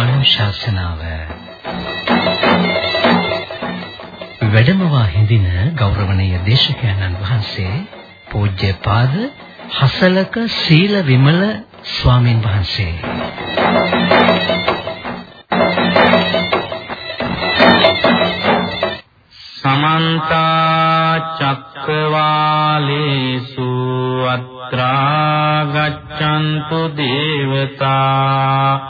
ධර්මානුශාසනාව වැඩමවා හිඳින ගෞරවනීය දේශකයන්න් වහන්සේ පූජ්‍යපාද හසලක සීල විමල ස්වාමින් වහන්සේ. සමන්ත චක්කවාලේසු අත්‍රා ගච්ඡන්තු දේවතා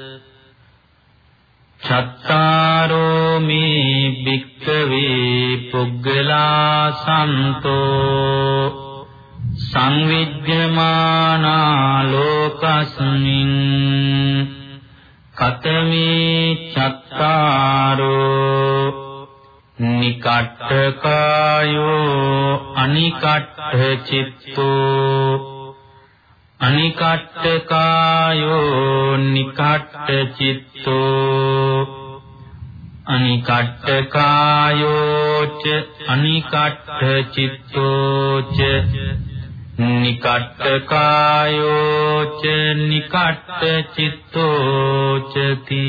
චත්තාරෝ මේ භික්ඛවේ පුග්ගලා සන්තෝ සංවිජ්ජමානා ලෝකස්මින් කතමේ චත්තාරෝ නිකට්ඨකායෝ අනිකට්ඨ චිත්තෝ අනිකට්ඨකායෝ නිකට්ඨ චිත්තෝ අනිකට්ඨකායෝ ච අනිකට්ඨ චිත්තෝ ච නිකට්ඨකායෝ ච නිකට්ඨ චිත්තෝ චති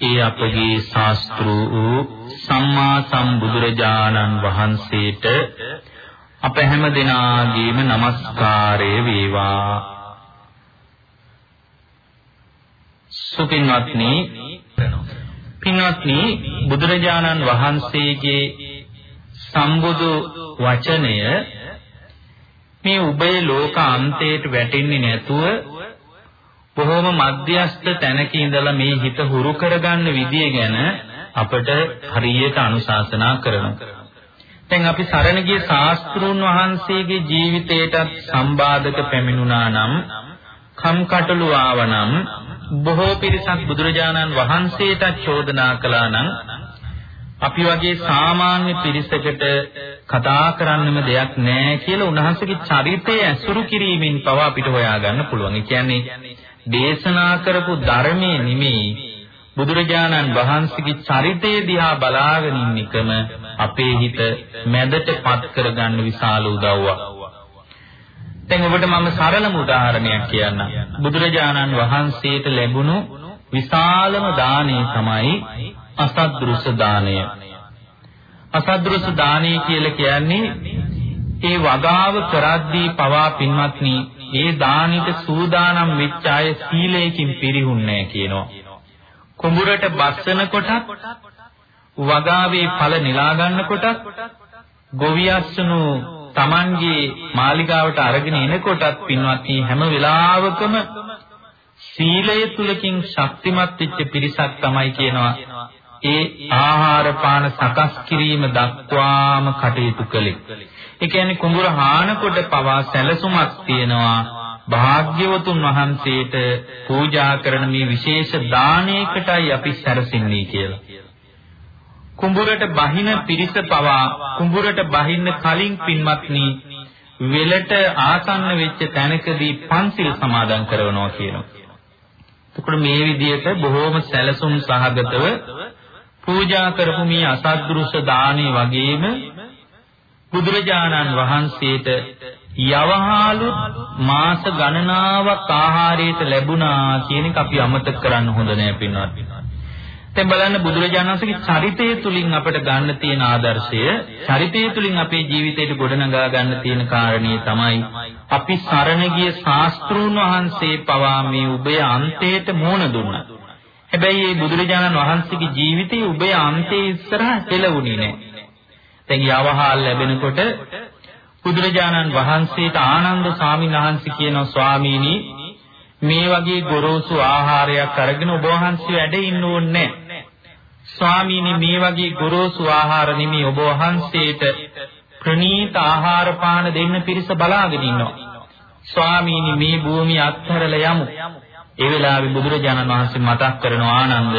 ඒ අපගේ ශාස්ත්‍රූ සම්මා සම්බුදුරජාණන් වහන්සේට අප හැම දිනාගේම নমස්කාරය වේවා. සුපින්වත්නි පින්වත්නි බුදුරජාණන් වහන්සේගේ සම්බුදු වචනය මේ උභය ලෝක අන්තයට වැටෙන්නේ නැතුව බොහොම මධ්‍යස්ථ තැනක ඉඳලා මේ හිත හුරු කරගන්න විදිය ගැන අපට හරියට අනුශාසනා කරනවා. දැන් අපි සරණ ගිය ශාස්ත්‍රුන් වහන්සේගේ ජීවිතයටත් සම්බාධක පැමිණුණා නම් කම්කටොළු ආවනම් බොහෝ පිරිසක් බුදුරජාණන් වහන්සේට චෝදනා කළා නම් අපි වගේ සාමාන්‍ය පිරිසකට කතා කරන්නම දෙයක් නැහැ කියලා උන්වහන්සේගේ චරිතය ඇසුරු කිරීමෙන් පව අපිට හොයාගන්න පුළුවන්. ඒ කියන්නේ දේශනා කරපු ධර්මයේ නිමේ බුදුරජාණන් වහන්සේගේ චරිතය දිහා බලාගෙන ඉන්න එකම අපේ හිත මැදටපත් කරගන්න විශාල උදව්වක්. දැන් ඔබට මම සරලම උදාහරණයක් කියන්නම්. බුදුරජාණන් වහන්සේට ලැබුණු විශාලම දාණය තමයි අසද්දෘස දාණය. අසද්දෘස දාණය කියලා කියන්නේ ඒ වගාව කරද්දී පවා පින්වත්නි ඒ දානිට සූදානම් වෙච්ච අය සීලයෙන් පිරිහුන්නේ කියනවා. කුඹුරට බස්සන කොටත් වගාවේ ඵල නෙලා ගන්නකොට ගොවියස්සනු Tamanගේ මාලිගාවට අරගෙන එනකොටත් පින්වත්නි හැම වෙලාවකම සීලය තුලකින් ශක්තිමත් වෙච්ච පිරිසක් තමයි කියනවා ඒ ආහාර පාන සකස් කිරීම දක්වාම කටයුතු කළේ. ඒ කියන්නේ කුඹුර හානකොට පවා සැලසුමක් තියෙනවා. භාග්‍යවතුන් වහන්සේට පූජා කරන මේ විශේෂ දානයකටයි අපි සැරසෙන්නේ කියලා. කුඹුරට බහින පිරිස පවා කුඹුරට බහින්න කලින් පින්වත්නි වෙලට ආසන්න වෙච්ච තැනකදී පන්සිල් සමාදන් කරනවා කියනවා. එතකොට මේ විදිහට බොහෝම සැලසුම් සහගතව පූජා කරපු මේ අසද්දෘශ දානේ වගේම බුදුරජාණන් වහන්සේට යවහාලු මාස ගණනාවක් ආහාරයට ලැබුණා කියන එක අපි අමතක කරන්න හොඳ නෑ පින්වත්. දැන් බලන්න බුදුරජාණන් වහන්සේගේ චරිතය තුලින් අපට ගන්න තියෙන ආදර්ශය චරිතය තුලින් අපේ ජීවිතයට ගොඩනගා ගන්න තියෙන කාරණේ තමයි අපි සරණ ගිය ශාස්ත්‍රූන් වහන්සේ පවා මේ උභය අන්තයට මෝන දුන්නා. හැබැයි මේ බුදුරජාණන් වහන්සේගේ ජීවිතයේ උභය අන්තයේ ඉස්සරහ හෙළුණේ නැහැ. දැන් යවහල් ලැබෙනකොට බුදුරජාණන් වහන්සේට ආනන්ද ස්වාමීන් වහන්සේ කියනවා ස්වාමීනි මේ වගේ ගොරෝසු ආහාරයක් අරගෙන ඔබ වහන්සේ වැඩ ඉන්න ඕනේ ස්වාමීනි මේ වගේ ගොරෝසු ආහාර නෙමෙයි. ඔබ වහන්සේට ප්‍රණීත ආහාර පාන දෙන්න පිරිස බලාගෙන ඉන්නවා. ස්වාමීනි මේ භූමිය අත්හැරලා යමු. ඒ වෙලාවේ බුදුරජාණන් වහන්සේ මතක් කරනවා ආනන්ද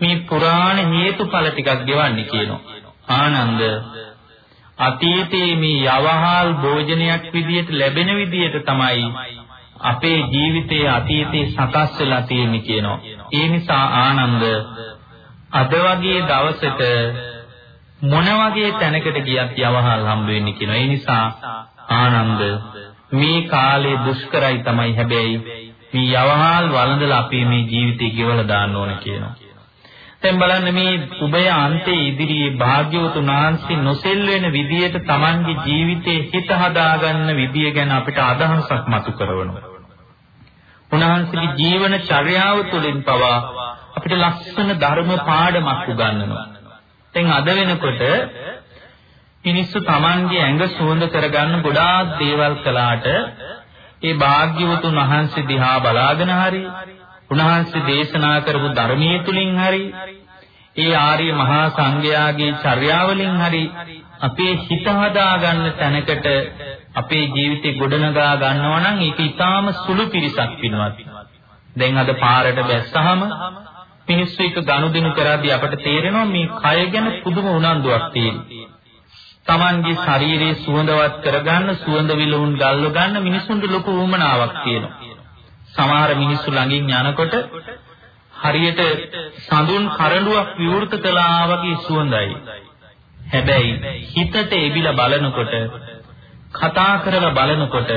මේ පුරාණ හේතුඵල ටිකක් ගෙවන්නේ කියනවා. ආනන්ද අතීතයේ මේ යවහල් භෝජනයක් විදියට ලැබෙන විදියට තමයි අපේ ජීවිතයේ අතීතයේ සකස් වෙලා තියෙන්නේ කියනවා. ඒ නිසා ආනන්ද අද වගේ දවසක මොන වගේ තැනකට ගියත් යවහල් හම්බ වෙන්නේ කියනවා. ඒ නිසා ආනන්ද මේ කාලේ දුෂ්කරයි තමයි හැබැයි මේ යවහල් වළඳලා අපි මේ ජීවිතේ ගෙවලා දාන්න ඕන කියනවා. දැන් බලන්න මේ උභය අන්තයේ ඉදිරියේ භාග්‍යවතුන් වහන්සේ නොසෙල් වෙන විදියට Tamanගේ ජීවිතේ හිත හදාගන්න විදිය ගැන අපිට අදහසක් මතු කරනවා. උන්වහන්සේගේ ජීවන චර්යාව තුළින් පවා අපිට ලස්සන ධර්ම පාඩමක් උගන්වනවා. දැන් අද වෙනකොට මිනිස්සු Tamanගේ ඇඟ සුවඳ කරගන්න ගොඩාක් දේවල් කළාට ඒ භාග්‍යවතුන් වහන්සේ දිහා බලාගෙන හරි උන්වහන්සේ දේශනා කරපු ධර්මයේ තුලින් හරි ඒ ආර්ය මහා සංඝයාගේ චර්යාවලින් හරි අපේ හිත හදාගන්න තැනකට අපේ ජීවිතේ ගොඩනගා ගන්නවා නම් ඒක ඊටාම සුළු පිරිසක් පින්වත්. දැන් අද පාරට බැස්සහම මිනිස්සු එක ගනුදෙනු කරද්දී අපට තේරෙනවා මේ කය ගැන පුදුම උනන්දුවක් තියෙනවා. Tamanගේ ශරීරයේ සුවඳවත් කරගන්න සුවඳ විලවුන් ගල්ව ගන්න මිනිසුන්ට ලොකු උවමනාවක් තියෙනවා. සමහර මිනිස්සු ළඟින් යනකොට හරියට සඳුන් කරඬුවක් විවෘත කළා වගේ සුවඳයි. හැබැයි හිතට එබිලා බලනකොට කතා කරලා බලනකොට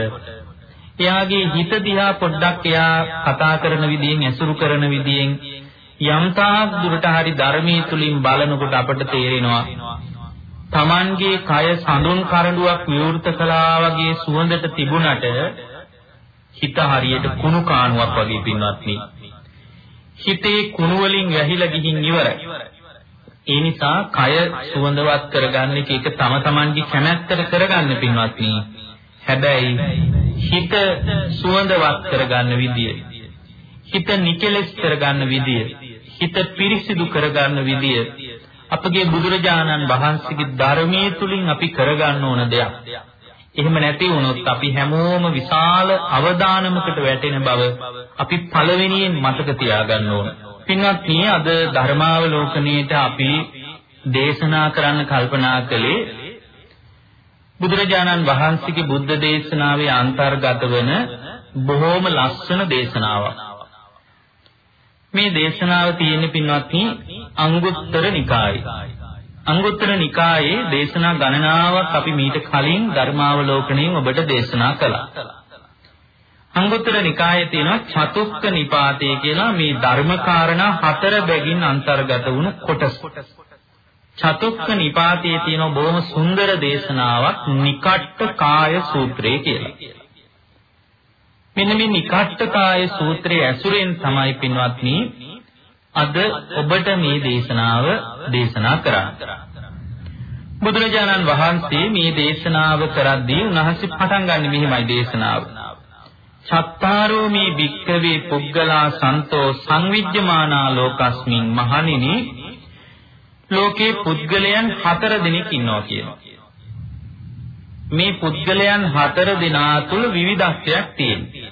එයාගේ හිත දිහා පොඩ්ඩක් එයා කතා කරන විදියෙන් ඇසුරු කරන විදියෙන් යම්තාක් දුරට හරි ධර්මයේ තුලින් බලනකොට අපට තේරෙනවා Tamanගේ කය සඳුන් කරඬුවක් විවෘත කළා වගේ සුවඳට තිබුණට හිත හරියට කුණු කාණුවක් වගේ පින්වත්නි. හිතේ කුණු වලින් වැහිලා ගිහින් ඉවරයි. ඒ නිසා කය සුවඳවත් කරගන්න එක එක තම තමන්ගේ කැමැත්තට කරගන්න පින්වත්නි. හැබැයි හිත සුවඳවත් කරගන්න විදිය, හිත නිකලස් කරගන්න විදිය, හිත පිරිසිදු කරගන්න විදිය අපගේ බුදුරජාණන් වහන්සේගේ ධර්මයේ තුලින් අපි කරගන්න ඕන දෙයක්. එහෙම නැති වුණොත් අපි හැමෝම විශාල අවදානමකට වැටෙන බව අපි පළවෙනියෙන් මතක තියාගන්න ඕන. පින්වත්නි අද ධර්මාවලෝකනයේට අපි දේශනා කරන්න කල්පනා කළේ බුදුරජාණන් වහන්සේගේ බුද්ධ දේශනාවේ අන්තර්ගත වන බොහෝම ලස්සන දේශනාවක්. මේ දේශනාව තියෙන පින්වත්නි අංගුත්තර නිකායේ අංගුත්තර නිකායේ දේශනා ගණනාවක් අපි මීට කලින් ධර්මාවලෝකණයෙන් ඔබට දේශනා කළා. අංගුත්තර නිකායේ තියෙන චතුක්ක නිපාතය කියලා මේ ධර්මකාරණා හතර බැගින් අන්තර්ගත වුණු කොටස්. චතුක්ක නිපාතයේ තියෙන බොහොම සුන්දර දේශනාවක් නිකට්ට කාය සූත්‍රය කියලා. මෙන්න මේ නිකට්ට කාය සූත්‍රයේ ඇසුරෙන් තමයි පින්වත්නි අද ඔබට මේ දේශනාව දේශනා කරන්නේ. බුදුරජාණන් වහන්සේ මේ දේශනාව කරද්දී උන්වහන්සේ පටන් ගන්න මෙහිමයි දේශනාව. චත්තාරෝ මේ භික්ඛවේ පුද්ගලා සන්තෝ සංවිජ්ජමානා ලෝකස්මින් මහණෙනි ලෝකේ පුද්ගලයන් හතර දෙනෙක් ඉන්නවා කියනවා. මේ පුද්ගලයන් හතර දෙනා තුල විවිධත්වයක් තියෙනවා.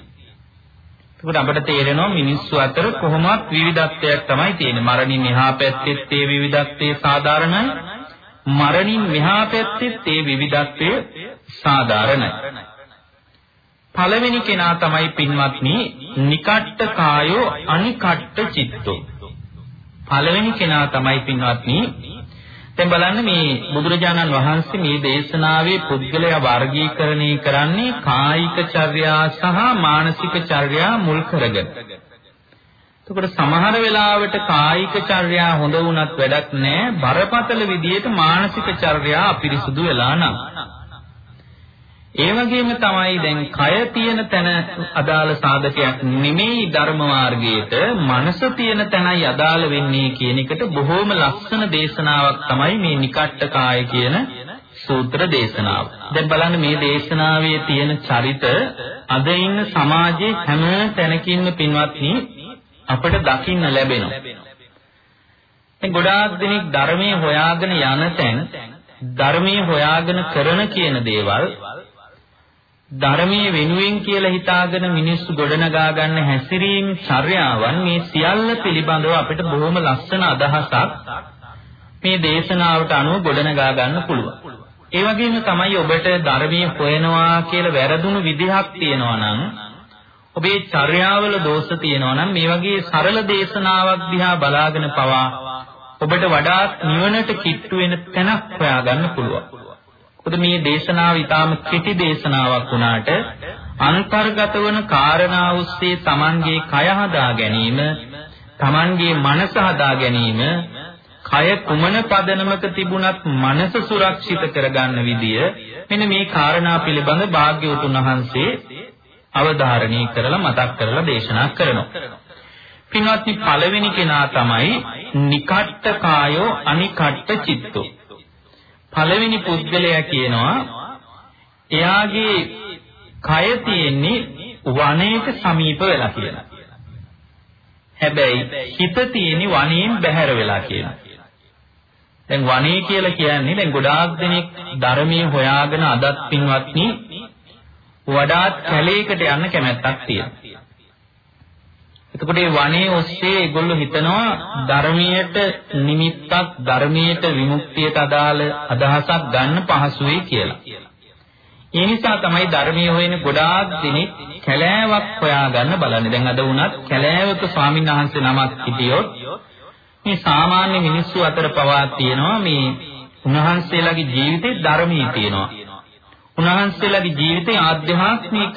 ඒකට අපිට තේරෙනවා මිනිස්සු අතර කොහොමත් විවිධත්වයක් තමයි තියෙන්නේ. මරණින් එහා පැත්තෙත් ඒ විවිධත්වයේ සාධාරණයි. මරණින් මෙහා පැත්තෙත් ඒ විවිධත්වය සාධාරණයි. පළවෙනි කෙනා තමයි පින්වත්නි නිකට්ට කායෝ අනිකට්ට චිත්තෝ. පළවෙනි කෙනා තමයි පින්වත්නි දැන් බලන්න මේ බුදුරජාණන් වහන්සේ මේ දේශනාවේ පුද්ගලයා වර්ගීකරණය කරන්නේ කායික චර්යා සහ මානසික චර්යා මුල් කරගෙන. එතකොට සමහර වෙලාවට කායික චර්යා හොඳ වුණත් වැඩක් නැහැ. බරපතල විදියට මානසික චර්යා අපිරිසුදු වෙලා නම්. ඒ වගේම තමයි දැන් කය තියෙන තැන අදාළ සාධකයක් නෙමෙයි ධර්ම මාර්ගයේට මනස තියෙන තැනයි අදාළ වෙන්නේ කියන එකට බොහෝම ලස්සන දේශනාවක් තමයි මේ නිකට්ට කාය කියන සූත්‍ර දේශනාව. දැන් බලන්න මේ දේශනාවේ තියෙන චරිත අද ඉන්න සමාජයේ හැම තැනකින්ම පින්වත්නි අපට දකින්න ලැබෙනවා. දැන් ගොඩාක් දෙනෙක් ධර්මයේ හොයාගෙන යන තැන් ධර්මයේ හොයාගෙන කරන කියන දේවල් ධර්මයේ වෙනුවෙන් කියලා හිතාගෙන මිනිස්සු ගොඩනගා ගන්න හැසිරීම් චර්යාවන් මේ සියල්ල පිළිබඳව අපිට බොහොම ලස්සන අදහසක් මේ දේශනාවට අනුව ගොඩනගා ගන්න පුළුවන්. ඒ වගේම තමයි ඔබට ධර්මයේ හොයනවා කියලා වැරදුණු විදිහක් තියෙනවා නම් ඔබේ චර්යාවල දෝෂ තියෙනවා නම් මේ වගේ සරල දේශනාවක් දිහා බලාගෙන පවා ඔබට වඩාත් නිවනට කිට්ටු වෙන තැනක් හොයාගන්න පුළුවන්. මොකද මේ දේශනාව ඊටාම කෙටි දේශනාවක් වුණාට අන්තර්ගත වන කාරණා ඔස්සේ Tamanගේ කය හදා ගැනීම, Tamanගේ මනස හදා ගැනීම, කය කුමන පදනමක තිබුණත් මනස සුරක්ෂිත කරගන්න විදිය මෙන්න මේ කාරණා පිළිබඳ භාග්‍යවතුන් වහන්සේ අවධාරණය කරලා මතක් කරලා දේශනා කරනවා. පින්වත්නි පළවෙනි කෙනා තමයි නිකට්ට කායෝ අනිකට්ට චිත්තෝ. පළවෙනි පුද්ගලයා කියනවා එයාගේ කය තියෙන්නේ වනයේට සමීප වෙලා කියලා. හැබැයි හිත තියෙන්නේ වනයෙන් බැහැර වෙලා කියලා. දැන් වනේ කියලා කියන්නේ දැන් ගොඩාක් දෙනෙක් ධර්මයේ හොයාගෙන අදත් පින්වත්නි වඩාත් කැලේකට යන්න කැමැත්තක් තියෙනවා. එතකොට මේ වනයේ ඔස්සේ ඒගොල්ලෝ හිතනවා ධර්මයට නිමිත්තක් ධර්මයට විමුක්තියට අදාළ අදහසක් ගන්න පහසුයි කියලා. ඒ නිසා තමයි ධර්මයේ හොයන ගොඩාක් දෙනෙක් කැලෑවක් හොයාගන්න බලන්නේ. දැන් අද වුණත් කැලෑවක ස්වාමීන් වහන්සේ නමක් හිටියොත් මේ සාමාන්‍ය මිනිස්සු අතර පවා තියෙනවා මේ උන්වහන්සේලාගේ ජීවිතේ ධර්මයේ තියෙනවා. උන්වහන්සේලාගේ ජීවිතේ ආධ්‍යාත්මික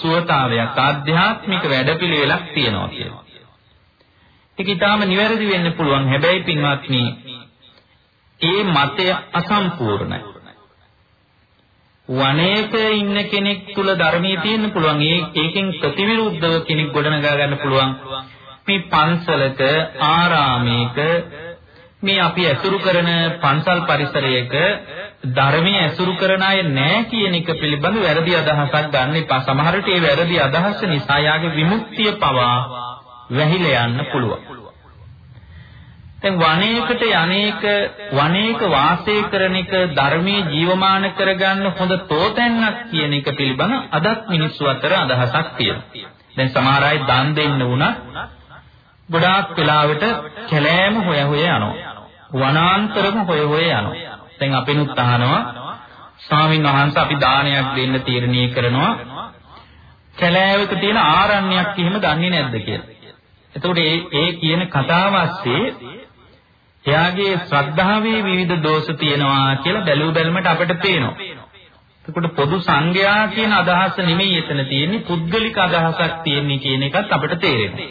සුවතාවයක් ආධ්‍යාත්මික වැඩපිළිවෙලක් තියෙනවා කියලා. ඒක ඊටාම නිවැරදි වෙන්න පුළුවන්. හැබැයි පින්වත්නි, ඒ මතය අසම්පූර්ණයි. වනයේක ඉන්න කෙනෙක් තුල ධර්මයේ තියෙන්න පුළුවන්. ඒ ඒකෙන් ප්‍රතිවිරුද්ධව කෙනෙක් ගොඩනගා ගන්න පුළුවන්. මේ පන්සලක ආරාමයක මේ අපි ඇසුරු කරන පන්සල් පරිසරයක ධර්මයේ ඇසුරු කරන අය නැහැ කියන එක පිළිබඳ වැරදි අදහසක් ගන්න එපා. සමහර විට ඒ වැරදි අදහස නිසා යාගේ විමුක්තිය පවා වැහිලා යන්න පුළුවන්. දැන් වනයේකට යන්නේක වනයේක වාසය කරන එක ධර්මයේ ජීවමාන කරගන්න හොඳ තෝතැන්නක් කියන එක පිළිබඳ අදත් මිනිස්සු අතර අදහසක් තියෙනවා. දැන් සමහර අය දන් දෙන්න වුණත් ගොඩාක් වෙලාවට කැලෑම හොය හොය යනවා. වනාන්තරම හොය හොය යනවා. දැන් අපිනුත් අහනවා ස්වාමීන් වහන්සේ අපි දානයක් දෙන්න තීරණය කරනවා කැලෑවක තියෙන ආරණ්‍යයක් එහෙම දන්නේ නැද්ද කියලා. එතකොට ඒ ඒ කියන කතාව ඇස්සේ එයාගේ ශ්‍රද්ධාවේ විවිධ දෝෂ තියෙනවා කියලා බැලූ බැලමට අපිට පේනවා. එතකොට පොදු සංඝයා කියන අදහස නෙමෙයි එතන තියෙන්නේ පුද්ගලික අදහසක් තියෙන්නේ කියන එකත් අපිට තේරෙනවා.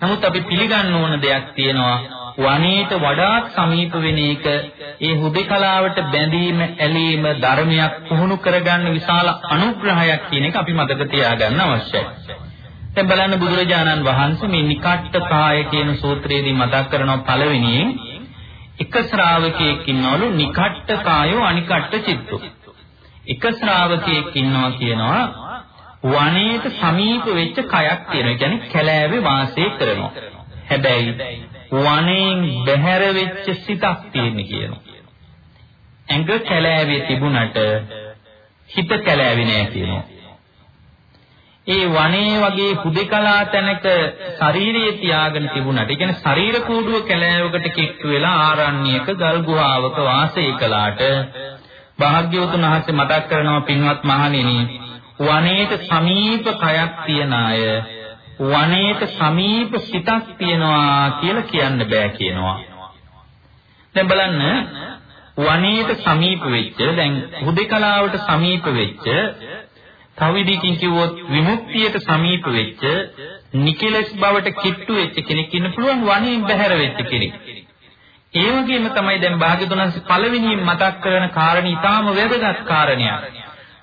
නමුත් අපි පිළිගන්න ඕන දෙයක් තියෙනවා වනයේට වඩාත් සමීප වෙන එක ඒ හුදේකලාවට බැඳීම ඇලීම ධර්මයක් පුහුණු කරගන්න විශාල අනුග්‍රහයක් කියන එක අපි මතක තියාගන්න අවශ්‍යයි. දැන් බලන්න බුදුරජාණන් වහන්සේ මේ නිකට්ට කාය කියන සූත්‍රයේදී මතක් කරනවා පළවෙනියෙන් එක ශ්‍රාවකයෙක් ඉන්නවලු නිකට්ට කායෝ අනිකට්ට චිත්තෝ. එක ශ්‍රාවකයෙක් ඉන්නවා කියනවා වනයේට සමීප වෙච්ච කයක් තියෙනවා. ඒ කියන්නේ කැලෑවේ වාසය කරනවා. හැබැයි වනයෙන් බැහැර වෙච්ච සිතක් තියෙන කියනවා. ඇඟ කැලෑවේ තිබුණට හිත කැලෑවේ නෑ කියනවා. ඒ වනේ වගේ හුදේකලා තැනක ශරීරයේ තියාගෙන තිබුණාට, ඒ කියන්නේ ශරීර කූඩුව කැලෑවකට කිට්ටු වෙලා ආරණ්‍යයක ගල් ගුහාවක වාසය කළාට භාග්‍යවතුන් වහන්සේ මතක් කරනවා පින්වත් මහණෙනි වනයේට සමීප කයක් තියන අය වනයේට සමීප සිතක් තියනවා කියලා කියන්න බෑ කියනවා. දැන් බලන්න වනයේට සමීප වෙච්ච දැන් හුදේකලාවට සමීප වෙච්ච තව විදිහකින් කිව්වොත් විමුක්තියට සමීප වෙච්ච නිකලස් බවට කිට්ටු වෙච්ච කෙනෙක් ඉන්න පුළුවන් වණයෙන් බැහැර වෙච්ච කෙනෙක්. ඒ වගේම තමයි දැන් භාග්‍යතුන්ස් පළවෙනියෙන් මතක් කරන කාරණේ ඊටාම වැදගත් කාරණයක්.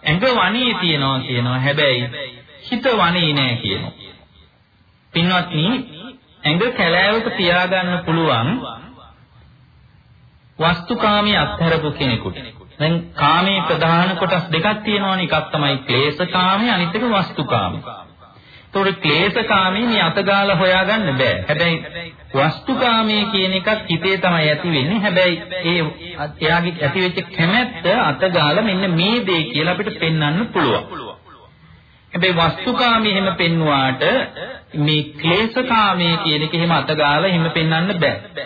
ඇඟ වණේ තියනවා කියනවා හැබැයි හිත වණේ නෑ කියනවා. පින්වත්නි ඇඟ කැලෑවක තියාගන්න පුළුවන් වස්තුකාමී අත්හැරපු කෙනෙකුට. දැන් කාමයේ ප්‍රධාන කොටස් දෙකක් තියෙනවානේ. එකක් තමයි ක්ලේශකාමී අනිත් එක වස්තුකාමී. ඒතකොට ක්ලේශකාමී මේ අතගාලා හොයාගන්න බෑ. හැබැයි වස්තුකාමී කියන එකක් හිතේ තමයි ඇති වෙන්නේ. හැබැයි ඒ එයාගේ ඇති වෙච්ච කැමැත්ත අතගාලා මෙන්න මේ දේ කියලා අපිට පෙන්වන්න පුළුවන්. හැබැයි වස්තුකාමී එහෙම පෙන්වුවාට මේ ක්ලේශකාමී කියන එක එහෙම අතගාලා එහෙම පෙන්වන්න බෑ.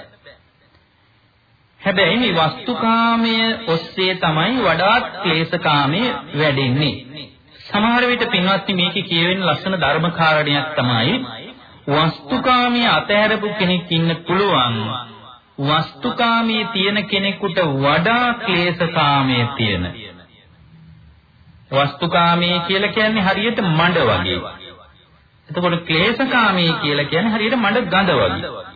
හැබැයි මේ වස්තුකාමයේ ඔස්සේ තමයි වඩාත් ක්ලේශකාමයේ වැඩෙන්නේ. සමහර විට පින්වත්නි මේකේ කියවෙන ලස්සන ධර්ම කාරණයක් තමයි වස්තුකාමයේ අතහැරපු කෙනෙක් ඉන්න පුළුවන්. වස්තුකාමයේ තියෙන කෙනෙකුට වඩා ක්ලේශකාමයේ තියෙන. වස්තුකාමයේ කියලා කියන්නේ හරියට මඩ වගේ. එතකොට ක්ලේශකාමී කියලා කියන්නේ හරියට මඩ ගඳ වගේ.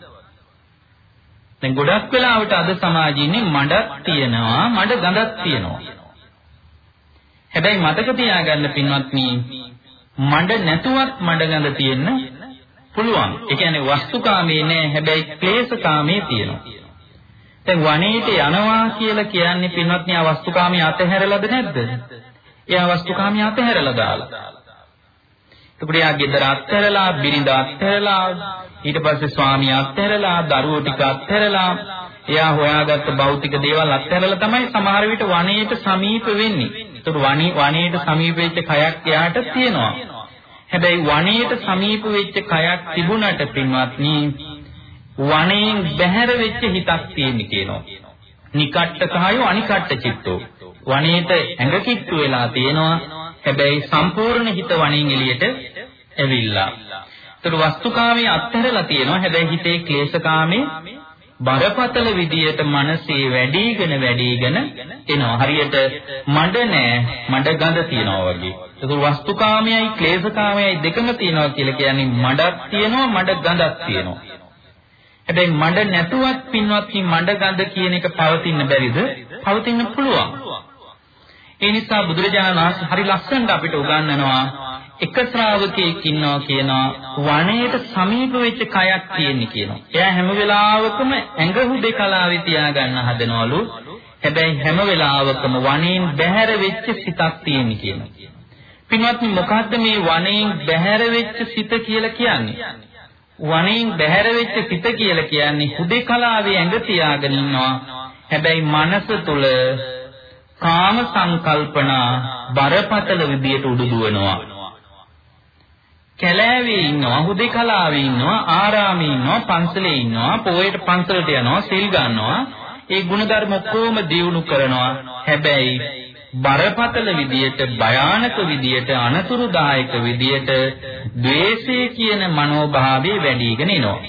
දැන් ගොඩක් වෙලාවට අද සමාජයේ ඉන්නේ මඩක් තියෙනවා මඩ ගඳක් තියෙනවා. හැබැයි මතක තියාගන්න පින්වත්නි මඩ නැතුවත් මඩ ගඳ තියෙන්න පුළුවන්. ඒ කියන්නේ වස්තුකාමී නෑ හැබැයි ක්ලේශකාමී තියෙනවා. දැන් වනයේට යනවා කියලා කියන්නේ පින්වත්නි ආ වස්තුකාමී අතහැරලාද නැද්ද? එයා වස්තුකාමී අතහැරලා දාලා. එතකොට එයා ගෙදර අත්හැරලා, බිරිඳ අත්හැරලා, ඊට පස්සේ ස්වාමියා අත්හැරලා, දරුවෝ ටික අත්හැරලා, එයා හොයාගත්ත භෞතික දේවල් අත්හැරලා තමයි සමහර විට වනයේට සමීප වෙන්නේ. ඒතකොට වනී වනයේට සමීප වෙච්ච කයක් එයාට තියෙනවා. හැබැයි වනයේට සමීප වෙච්ච කයක් තිබුණට පින්වත්නි වනයෙන් බැහැර වෙච්ච හිතක් තියෙන්නේ කියනවා. නිකට්ට කායෝ අනිකට්ට චිත්තෝ. වනයේට ඇඟ කිට්ටු වෙලා තියෙනවා. හැබැයි සම්පූර්ණ හිත වණින් එළියට ඇවිල්ලා. ඒතර වස්තුකාමයේ අත්හැරලා තියෙනවා. හැබැයි හිතේ ක්ලේශකාමයේ බරපතල විදියට මනසේ වැඩිගෙන වැඩිගෙන එනවා. හරියට මඩ නෑ මඩ ගඳ තියනවා වගේ. ඒක වස්තුකාමයයි ක්ලේශකාමයයි දෙකම තියනවා කියලා කියන්නේ මඩක් තියෙනවා මඩ ගඳක් තියෙනවා. හැබැයි මඩ නැතුවත් පින්වත්නි මඩ ගඳ කියන එක පවතින්න බැරිද? පවතින්න පුළුවන්. ඒ නිසා බුදුරජාණන් වහන්සේ හරි ලස්සනට අපිට උගන්වනවා එක ශ්‍රාවකයෙක් ඉන්නවා කියනවා වනයේට සමීප වෙච්ච කයක් තියෙන්නේ කියනවා. එයා හැම වෙලාවකම ඇඟ හුදේ කලාවේ තියාගන්න හදනවලු. හැබැයි හැම වෙලාවකම වනයෙන් බැහැර වෙච්ච සිතක් තියෙන්නේ කියනවා. පින්වත්නි මොකද්ද මේ වනයෙන් බැහැර වෙච්ච සිත කියලා කියන්නේ? වනයෙන් බැහැර වෙච්ච සිත කියලා කියන්නේ හුදේ කලාවේ ඇඟ තියාගෙන ඉන්නවා. හැබැයි මනස තුල කාම සංකල්පනා බරපතල විදියට උඩුදුවනවා. කැලෑවේ ඉන්නවා, හුදේකලාවේ ඉන්නවා, ආරාමේ ඉන්නවා, පන්සලේ ඉන්නවා, පොයේට පන්සලට යනවා, සිල් ගන්නවා. ඒ ಗುಣධර්ම ඔක්කොම දියුණු කරනවා. හැබැයි බරපතල විදියට, භයානක විදියට, අනතුරුදායක විදියට ද්වේෂය කියන මනෝභාවය වැඩිගෙන එනවා.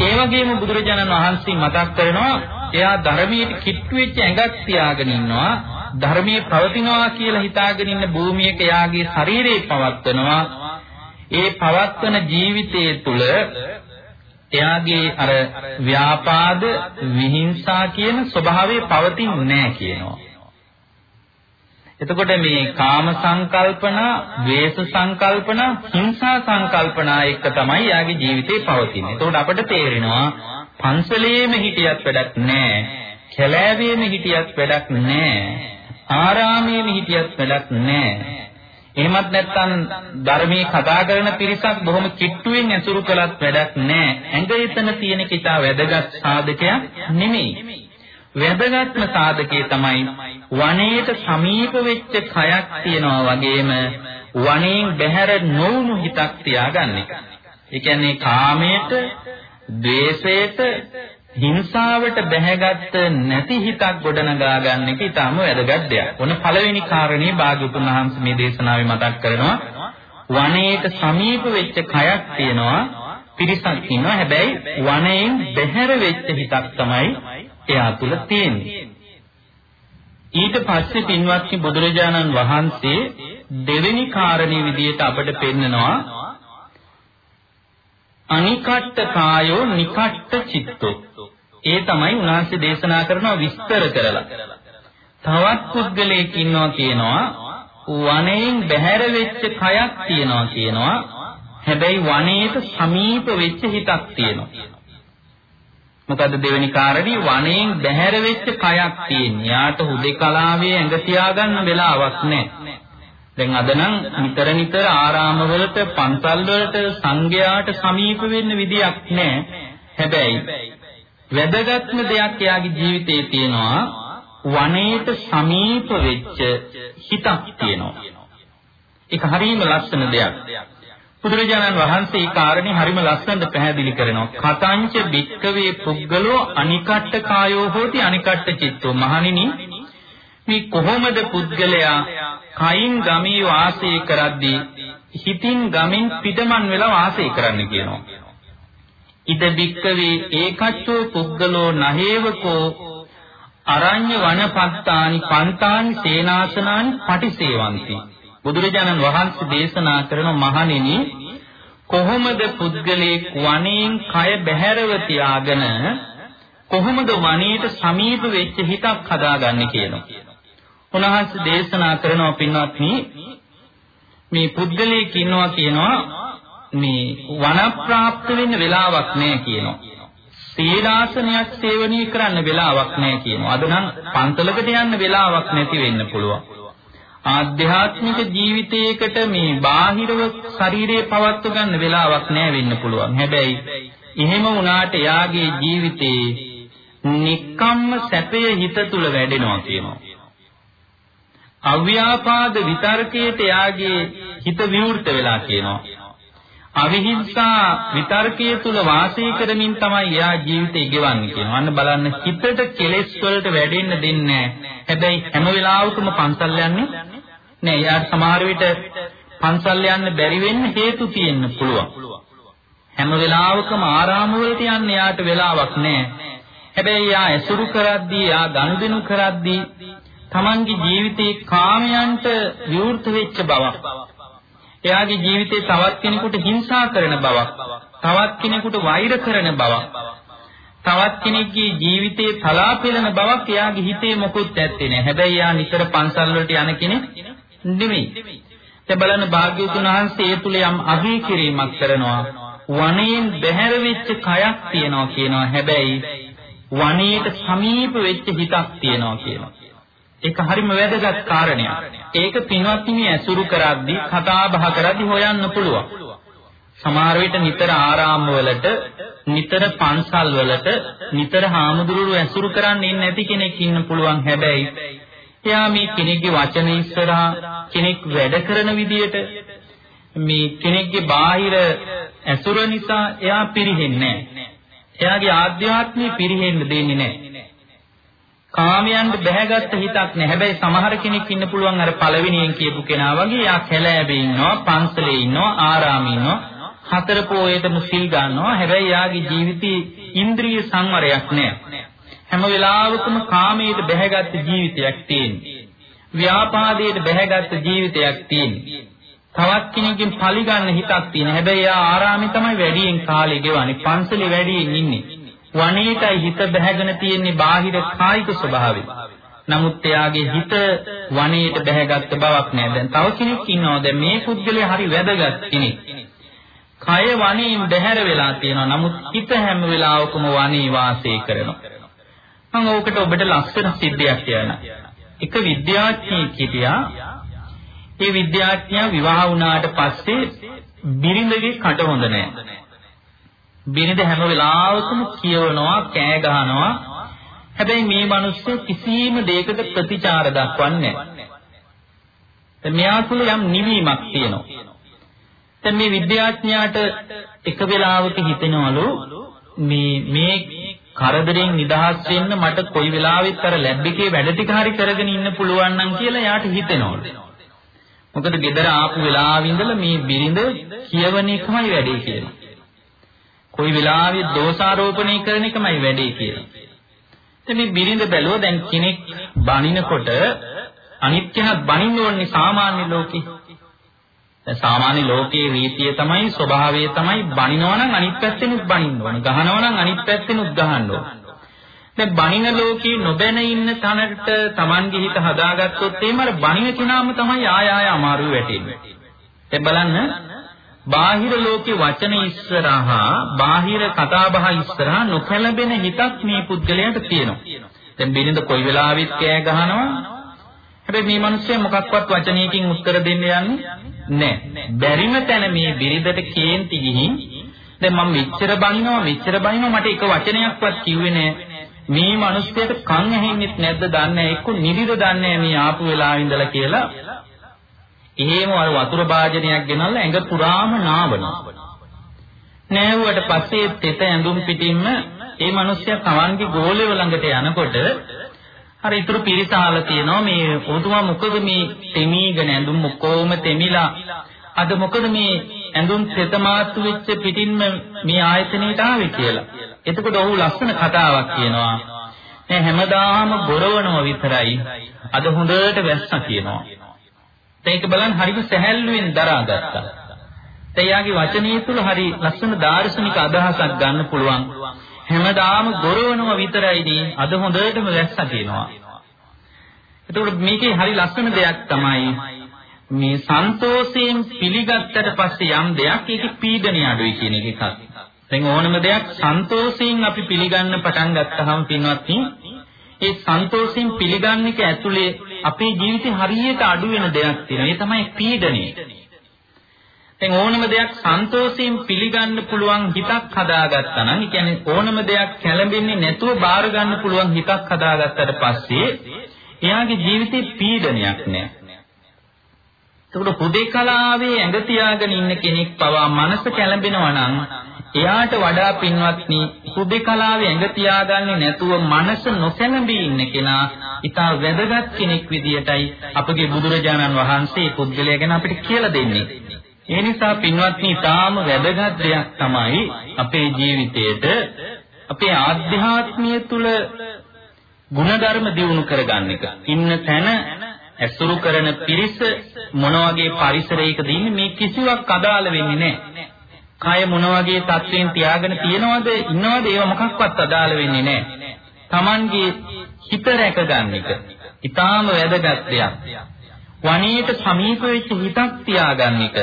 ඒ වගේම බුදුරජාණන් වහන්සේ මතක් කරනවා එයා ධර්මයට කිට්ටු වෙච්ච ඇඟක් තියාගෙන ඉන්නවා ධර්මයේ පවතිනවා කියලා හිතාගෙන ඉන්න භූමියක එයාගේ ශරීරේ පවත්වනවා ඒ පවත්වන ජීවිතයේ තුල එයාගේ අර ව්‍යාපාද විහිංසා කියන ස්වභාවය පවතින්නේ නැහැ කියනවා එතකොට මේ කාම සංකල්පනා, ද්වේෂ සංකල්පනා, හිංසා සංකල්පනා එක තමයි යාගේ ජීවිතේ පවතින්නේ. එතකොට අපිට තේරෙනවා පන්සලේම හිටියත් වැඩක් නැහැ. කැලෑවේම හිටියත් වැඩක් නැහැ. ආරාමයේම හිටියත් වැඩක් නැහැ. එහෙමත් නැත්නම් ධර්මයේ කතා කරන පිරිසක් බොහොම කිට්ටුවෙන් ඇසුරු කළත් වැඩක් නැහැ. ඇඟ එතන තියෙන කිතා වැදගත් සාධකයක් නෙමෙයි. වැදගත්ම සාධකයේ තමයි වනයේට සමීප වෙච්ච කයක් තියනවා වගේම වනයෙන් බැහැර නොවුණු හිතක් තියාගන්න එක. ඒ කියන්නේ කාමයට, ද්වේෂයට, හිංසාවට බැහැගත් නැති හිතක් ගොඩනගා ගන්න එක ඊටම වැදගත් දෙයක්. ඔන්න පළවෙනි කාරණේ භාග්‍යවතුන් වහන්සේ මේ දේශනාවේ මතක් කරනවා. වනයේට සමීප වෙච්ච කයක් තියනවා පිරිසක් ඉන්නවා. හැබැයි වනයෙන් බැහැර වෙච්ච හිතක් තමයි එයා තුල තියෙන්නේ. ඊට පස්සේ පින්වත්නි බුදුරජාණන් වහන්සේ දෙවෙනි කාරණේ විදිහට අපට පෙන්නනවා අනිකට්ඨ කායෝ නිකට්ඨ චිත්තෝ. ඒ තමයි උන්වහන්සේ දේශනා කරන විස්තර කරලා. තවත් පුද්ගලයෙක් ඉන්නවා කියනවා වනයෙන් බැහැර වෙච්ච කයක් තියනවා කියනවා. හැබැයි වනයේට සමීප වෙච්ච හිතක් තියෙනවා. මොකද දෙවෙනි කාරණේ වනයෙන් බැහැර වෙච්ච කයක් තියෙන. යාට හුදේකලාවේ ඇඟ තියාගන්න වෙලාවක් නැහැ. දැන් අද නම් නිතර නිතර ආරාමවලට පන්සල් වලට සංඝයාට සමීප වෙන්න විදියක් නැහැ. හැබැයි වැදගත්ම දෙයක් එයාගේ ජීවිතේ තියෙනවා වනයේට සමීප වෙච්ච හිතක් තියෙනවා. ඒක හරියම ලස්සන දෙයක්. බුදුරජාණන් වහන්සේ ඒ කාරණේ හරිම ලස්සනට පැහැදිලි කරනවා. කතංච භික්කවේ පුද්ගලෝ අනිකට්ඨ කායෝ හෝති අනිකට්ඨ චිත්තෝ. මහණෙනි මේ කොහොමද පුද්ගලයා කයින් ගමේ වාසය කරද්දී හිතින් ගමින් පිටමන් වෙලා වාසය කරන්න කියනවා. ඉද භික්කවේ ඒකච්චෝ පුද්ගලෝ නහේවකෝ අරඤ්‍ය වනපත්තානි පන්තානි සේනාසනානි පටිසේවಂತಿ බුදුරජාණන් වහන්සේ දේශනා කරන මහණෙනි කොහොමද පුද්ගලයෙක් වනයෙන් කය බැහැරව තියාගෙන කොහොමද වනයේට සමීප වෙච්ච හිතක් හදාගන්නේ කියනවා. උන්වහන්සේ දේශනා කරනවා පින්වත්නි මේ පුද්ගලයෙක් ඉන්නවා කියනවා මේ වනප්‍රාප්ත වෙන්න වෙලාවක් නැහැ කියනවා. සීලාසනයක් සේවනීය කරන්න වෙලාවක් නැහැ කියනවා. අද නම් පන්සලකට යන්න වෙලාවක් නැති වෙන්න පුළුවන්. ආධ්‍යාත්මික ජීවිතයකට මේ බාහිරව ශරීරයේ පවත්ව ගන්න වෙලාවක් නැහැ වෙන්න පුළුවන්. හැබැයි එහෙම වුණාට යාගේ ජීවිතේ නික්කම්ම සැපය හිත තුල වැඩෙනවා කියනවා. අව්‍යාපාද විතර්කයට යාගේ හිත විවෘත වෙලා කියනවා. අවිහිංසා විතර්කයේ තුල වාසය කරමින් තමයි එයා ජීවිතේ ගෙවන්නේ කියනවා. අන්න බලන්න හිතට කෙලෙස් වලට වැඩෙන්න දෙන්නේ හැබැයි හැම වෙලාවකම පන්සල් යන්නේ නෑ. එයාට සමහර විට පන්සල් යන්න බැරි වෙන්න හේතු තියෙන්න පුළුවන්. හැම වෙලාවකම ආරාම වලට යන්න එයාට වෙලාවක් නෑ. හැබැයි එයා ඇසුරු කරද්දී, එයා ගනුදෙනු කරද්දී තමන්ගේ ජීවිතේ කාමයන්ට විවෘත වෙච්ච බවක් එයාගේ ජීවිතේ තවත් කෙනෙකුට හිංසා කරන බවක් තවත් කෙනෙකුට වෛර කරන බවක් තවත් කෙනෙක්ගේ ජීවිතේ තලා පෙළන බවක් එයාගේ හිතේ මොකුත් ඇත්තේ නැහැ. හැබැයි එයා නිතර පන්සල් වලට යන කෙනෙක් නෙමෙයි. දැන් බලන්න භාග්‍යවතුන් වහන්සේ ඒ තුල යම් අගය කිරීමක් කරනවා. වනයෙන් බැහැර වෙච්ච කයක් තියනවා කියනවා. හැබැයි වනයේට සමීප වෙච්ච හිතක් තියනවා කියනවා. ඒක හරිම වැදගත් කාරණයක්. ඒක පින්වත්නි මේ ඇසුරු කරද්දී කතා බහ කරද්දී හොයන්න පුළුවන්. සමහර විට නිතර ආරාම වලට නිතර පන්සල් වලට නිතර හාමුදුරුවෝ ඇසුරු කරන්න ඉන්නේ නැති කෙනෙක් ඉන්න පුළුවන් හැබැයි එයා මේ කෙනෙක්ගේ වචන ඉස්සරහා කෙනෙක් වැඩ කරන විදියට මේ කෙනෙක්ගේ බාහිර ඇසුර නිසා එයා පිරෙන්නේ නැහැ. එයාගේ ආධ්‍යාත්මය පිරෙහෙන්න දෙන්නේ නැහැ. කාමයන්ට බැහැගත්ත හිතක් නෑ. හැබැයි සමහර කෙනෙක් ඉන්න පුළුවන් අර පළවෙනියෙන් කියපු කෙනා වගේ යා කැලෑබේ ඉන්නවා, පන්සලේ ඉන්නවා, ආරාමේ ඉන්නවා, හතර පොයේටම සිල් ගන්නවා. හැබැයි යාගේ ජීවිතේ ඉන්ද්‍රිය සංවරයක් නෑ. හැම වෙලාවකම කාමයට බැහැගත්ත ජීවිතයක් තියෙනවා. ව්‍යාපාදයට බැහැගත්ත ජීවිතයක් තියෙනවා. තවත් කෙනෙක්ගෙන් පරිගන්න හිතක් තියෙන. හැබැයි යා ආරාමේ තමයි වැඩියෙන් කාලය ගෙවන්නේ. පන්සලේ වැඩියෙන් ඉන්නේ. වනයේටයි හිත බැහැගෙන තියෙන්නේ බාහිර කායික ස්වභාවය. නමුත් එයාගේ හිත වනයේට බැහැගත්ත බවක් නෑ. දැන් තව කෙනෙක් ඉන්නවා. දැන් මේ පුද්ගලයා හරි වැදගත් කෙනෙක්. කය වනයෙන් බැහැර වෙලා තියෙනවා. නමුත් හිත හැම වෙලාවකම වනයේ වාසය කරනවා. මම ඕකට ඔබට ලස්සන සිද්ධියක් කියන්නම්. එක විද්‍යාඥයෙක් හිටියා. ඒ විද්‍යාඥයා විවාහ වුණාට පස්සේ බිරිඳගේ කට හොඳ නැහැ. බිරිඳ හැම වෙලාවකම කියවනවා කෑ ගහනවා. හැබැයි මේ මිනිස්සු කිසිම දෙයකට ප්‍රතිචාර දක්වන්නේ නැහැ. මෙයා තුළ යම් නිවීමක් තියෙනවා. දැන් මේ විද්‍යාඥයාට එක වෙලාවක හිතෙනවලු මේ මේ කරදරෙන් නිදහස් වෙන්න මට කොයි වෙලාවෙත් අර ලැබ් එකේ වැඩ ටික හරි කරගෙන ඉන්න පුළුවන් නම් කියලා එයාට හිතෙනවලු. මොකද ගෙදර ආපු වෙලාවෙ ඉඳලා මේ බිරිඳ කියවන එකමයි වැඩේ කියලා. කොයි වෙලාවෙත් දෝෂාරෝපණය කරන එකමයි වැඩේ කියලා. ඉතින් මේ බිරිඳ බැලුවා දැන් කෙනෙක් බනිනකොට අනිත් කෙනත් බනින්න ඕනේ සාමාන්‍ය ලෝකේ. දැන් සාමාන්‍ය ලෝකයේ රීතිය තමයි ස්වභාවය තමයි බනිනවා නම් අනිත් පැත්තෙනුත් බනින්න ඕනේ. ගහනවා නම් අනිත් පැත්තෙනුත් ගහන්න ඕනේ. දැන් බනින ලෝකේ නොබැන ඉන්න තැනට Tamange හිත හදාගත්තොත් එහෙම අර බනින කෙනාම තමයි ආය ආය අමාරු වෙටෙන්නේ. දැන් බලන්න බාහිර ලෝකේ වචන ඉස්සරහා බාහිර කතාබහ ඉස්සරහා නොකැළඹෙන හිතක් මේ පුද්ගලයාට තියෙනවා. දැන් බිරිඳ කොයි වෙලාවෙත් කෑ ගහනවා. හැබැයි මේ මිනිස්සයා මොකක්වත් වචනයකින් උත්තර දෙන්න යන්නේ නැහැ. බැරිම තැන මේ බිරිඳට කේන්ති ගිහින් දැන් මම මෙච්චර බනිනවා මෙච්චර බනිනවා මට එක වචනයක්වත් කිව්වේ නැහැ. මේ මිනිස්සයාට කන් ඇහෙන්නෙත් නැද්ද දන්නේ නැහැ. එක්ක නිදිද දන්නේ නැහැ මේ ආපු වෙලාව ඉඳලා කියලා එහෙම අර වතුර භාජනයක් ගෙනල්ලා ඇඟ පුරාම නාවනවා. නෑවුවට පස්සේ තෙත ඇඳුම් පිටින්ම ඒ මිනිස්සයා තමන්ගේ ගෝලෙව ළඟට යනකොට අර ඊටු පිරිසාල තියෙනවා මේ ඔබතුමා මොකද මේ තෙමීගෙන ඇඳුම් කොහොම තෙමිලා අද මොකද මේ ඇඳුම් තෙත මාත්තු වෙච්ච පිටින්ම මේ ආයතනයට ආවේ කියලා. එතකොට ඔහු ලස්සන කතාවක් කියනවා. මේ හැමදාම බොරවනව විතරයි අද හොඳට වැස්සා කියනවා. ඒක බලන්න හරිම සැහැල්ලුවෙන් දරාගත්තා. එයාගේ වචනය තුල හරි ලස්සන දාර්ශනික අදහසක් ගන්න පුළුවන්. හැමදාම ගොරවනව විතරයිනේ අද හොඳටම වැස්සා කියනවා. එතකොට මේකේ හරි ලස්සන දෙයක් තමයි මේ සන්තෝෂයෙන් පිළිගත්තට පස්සේ යම් දෙයක් ඒකේ පීඩනය අඩුයි කියන එක එකක්. දැන් ඕනම දෙයක් සන්තෝෂයෙන් අපි පිළිගන්න පටන් ගත්තාම පින්වත්නි ඒ සන්තෝෂයෙන් පිළිගන්න එක ඇතුලේ අපේ ජීවිතේ හරියට අඩු වෙන දෙයක් තියෙනවා. ඒ තමයි පීඩනය. දැන් ඕනම දෙයක් සන්තෝෂයෙන් පිළිගන්න පුළුවන් හිතක් හදාගත්තා නම්, ඒ කියන්නේ ඕනම දෙයක් කැළඹෙන්නේ නැතුව බාර ගන්න පුළුවන් හිතක් හදාගත්තට පස්සේ එයාගේ ජීවිතේ පීඩනයක් නැහැ. එතකොට හුදේකලාවේ ඇඟ තියාගෙන ඉන්න කෙනෙක් පවා මනස කැළඹෙනවා නම් එයාට වඩා පින්වත්නි සුදේකලාවේ ඇඟ තියාගන්නේ නැතුව මනස නොසැලඹී ඉන්න කෙනා ඉතා වැදගත් කෙනෙක් විදියටයි අපගේ බුදුරජාණන් වහන්සේ පුද්ගලයා ගැන අපිට කියලා දෙන්නේ. ඒ නිසා පින්වත්නි ඊටාම වැදගත් දෙයක් තමයි අපේ ජීවිතයේට අපේ ආධ්‍යාත්මීය තුල ಗುಣධර්ම දියුණු කරගන්න එක. ඉන්න තැන ඇසුරු කරන පිරිස මොන වගේ පරිසරයකද ඉන්නේ මේ කිසිවක් අදාළ වෙන්නේ නැහැ. කය මොන වගේ තත්වයෙන් තියාගෙන තියනවද ඉන්නවද ඒව මොකක්වත් අදාළ වෙන්නේ නැහැ. Tamange හිත රැක ගන්න එක. ඊටාම වැදගත් දෙයක්. වණීට සමීප වෙච්ච හිතක් තියාගන්න එක.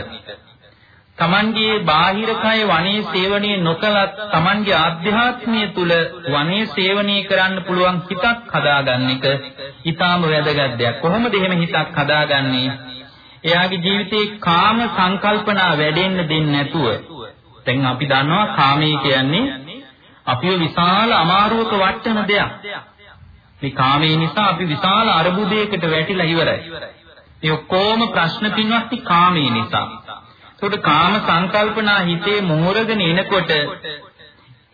තමන්ගේ බාහිර කය වනේ සේවනයේ නොකලත් තමන්ගේ ආධ්‍යාත්මය තුල වනේ සේවනයේ කරන්න පුළුවන් හිතක් හදාගන්න එක ඊටාම වැදගත් දෙයක්. කොහොමද එහෙම හිතක් හදාගන්නේ? එයාගේ ජීවිතේ කාම සංකල්පනා වැඩෙන්න දෙන්නේ නැතුව දැන් අපි දන්නවා කාමයේ කියන්නේ අපිව විශාල අමාරුවක වටන දෙයක්. මේ කාමයේ නිසා අපි විශාල අරුබුදයකට වැටිලා ඉවරයි. මේ ඔක්කොම ප්‍රශ්න පින්වත්ටි කාමයේ නිසා. ඒකට කාම සංකල්පනා හිතේ මෝරගෙන එනකොට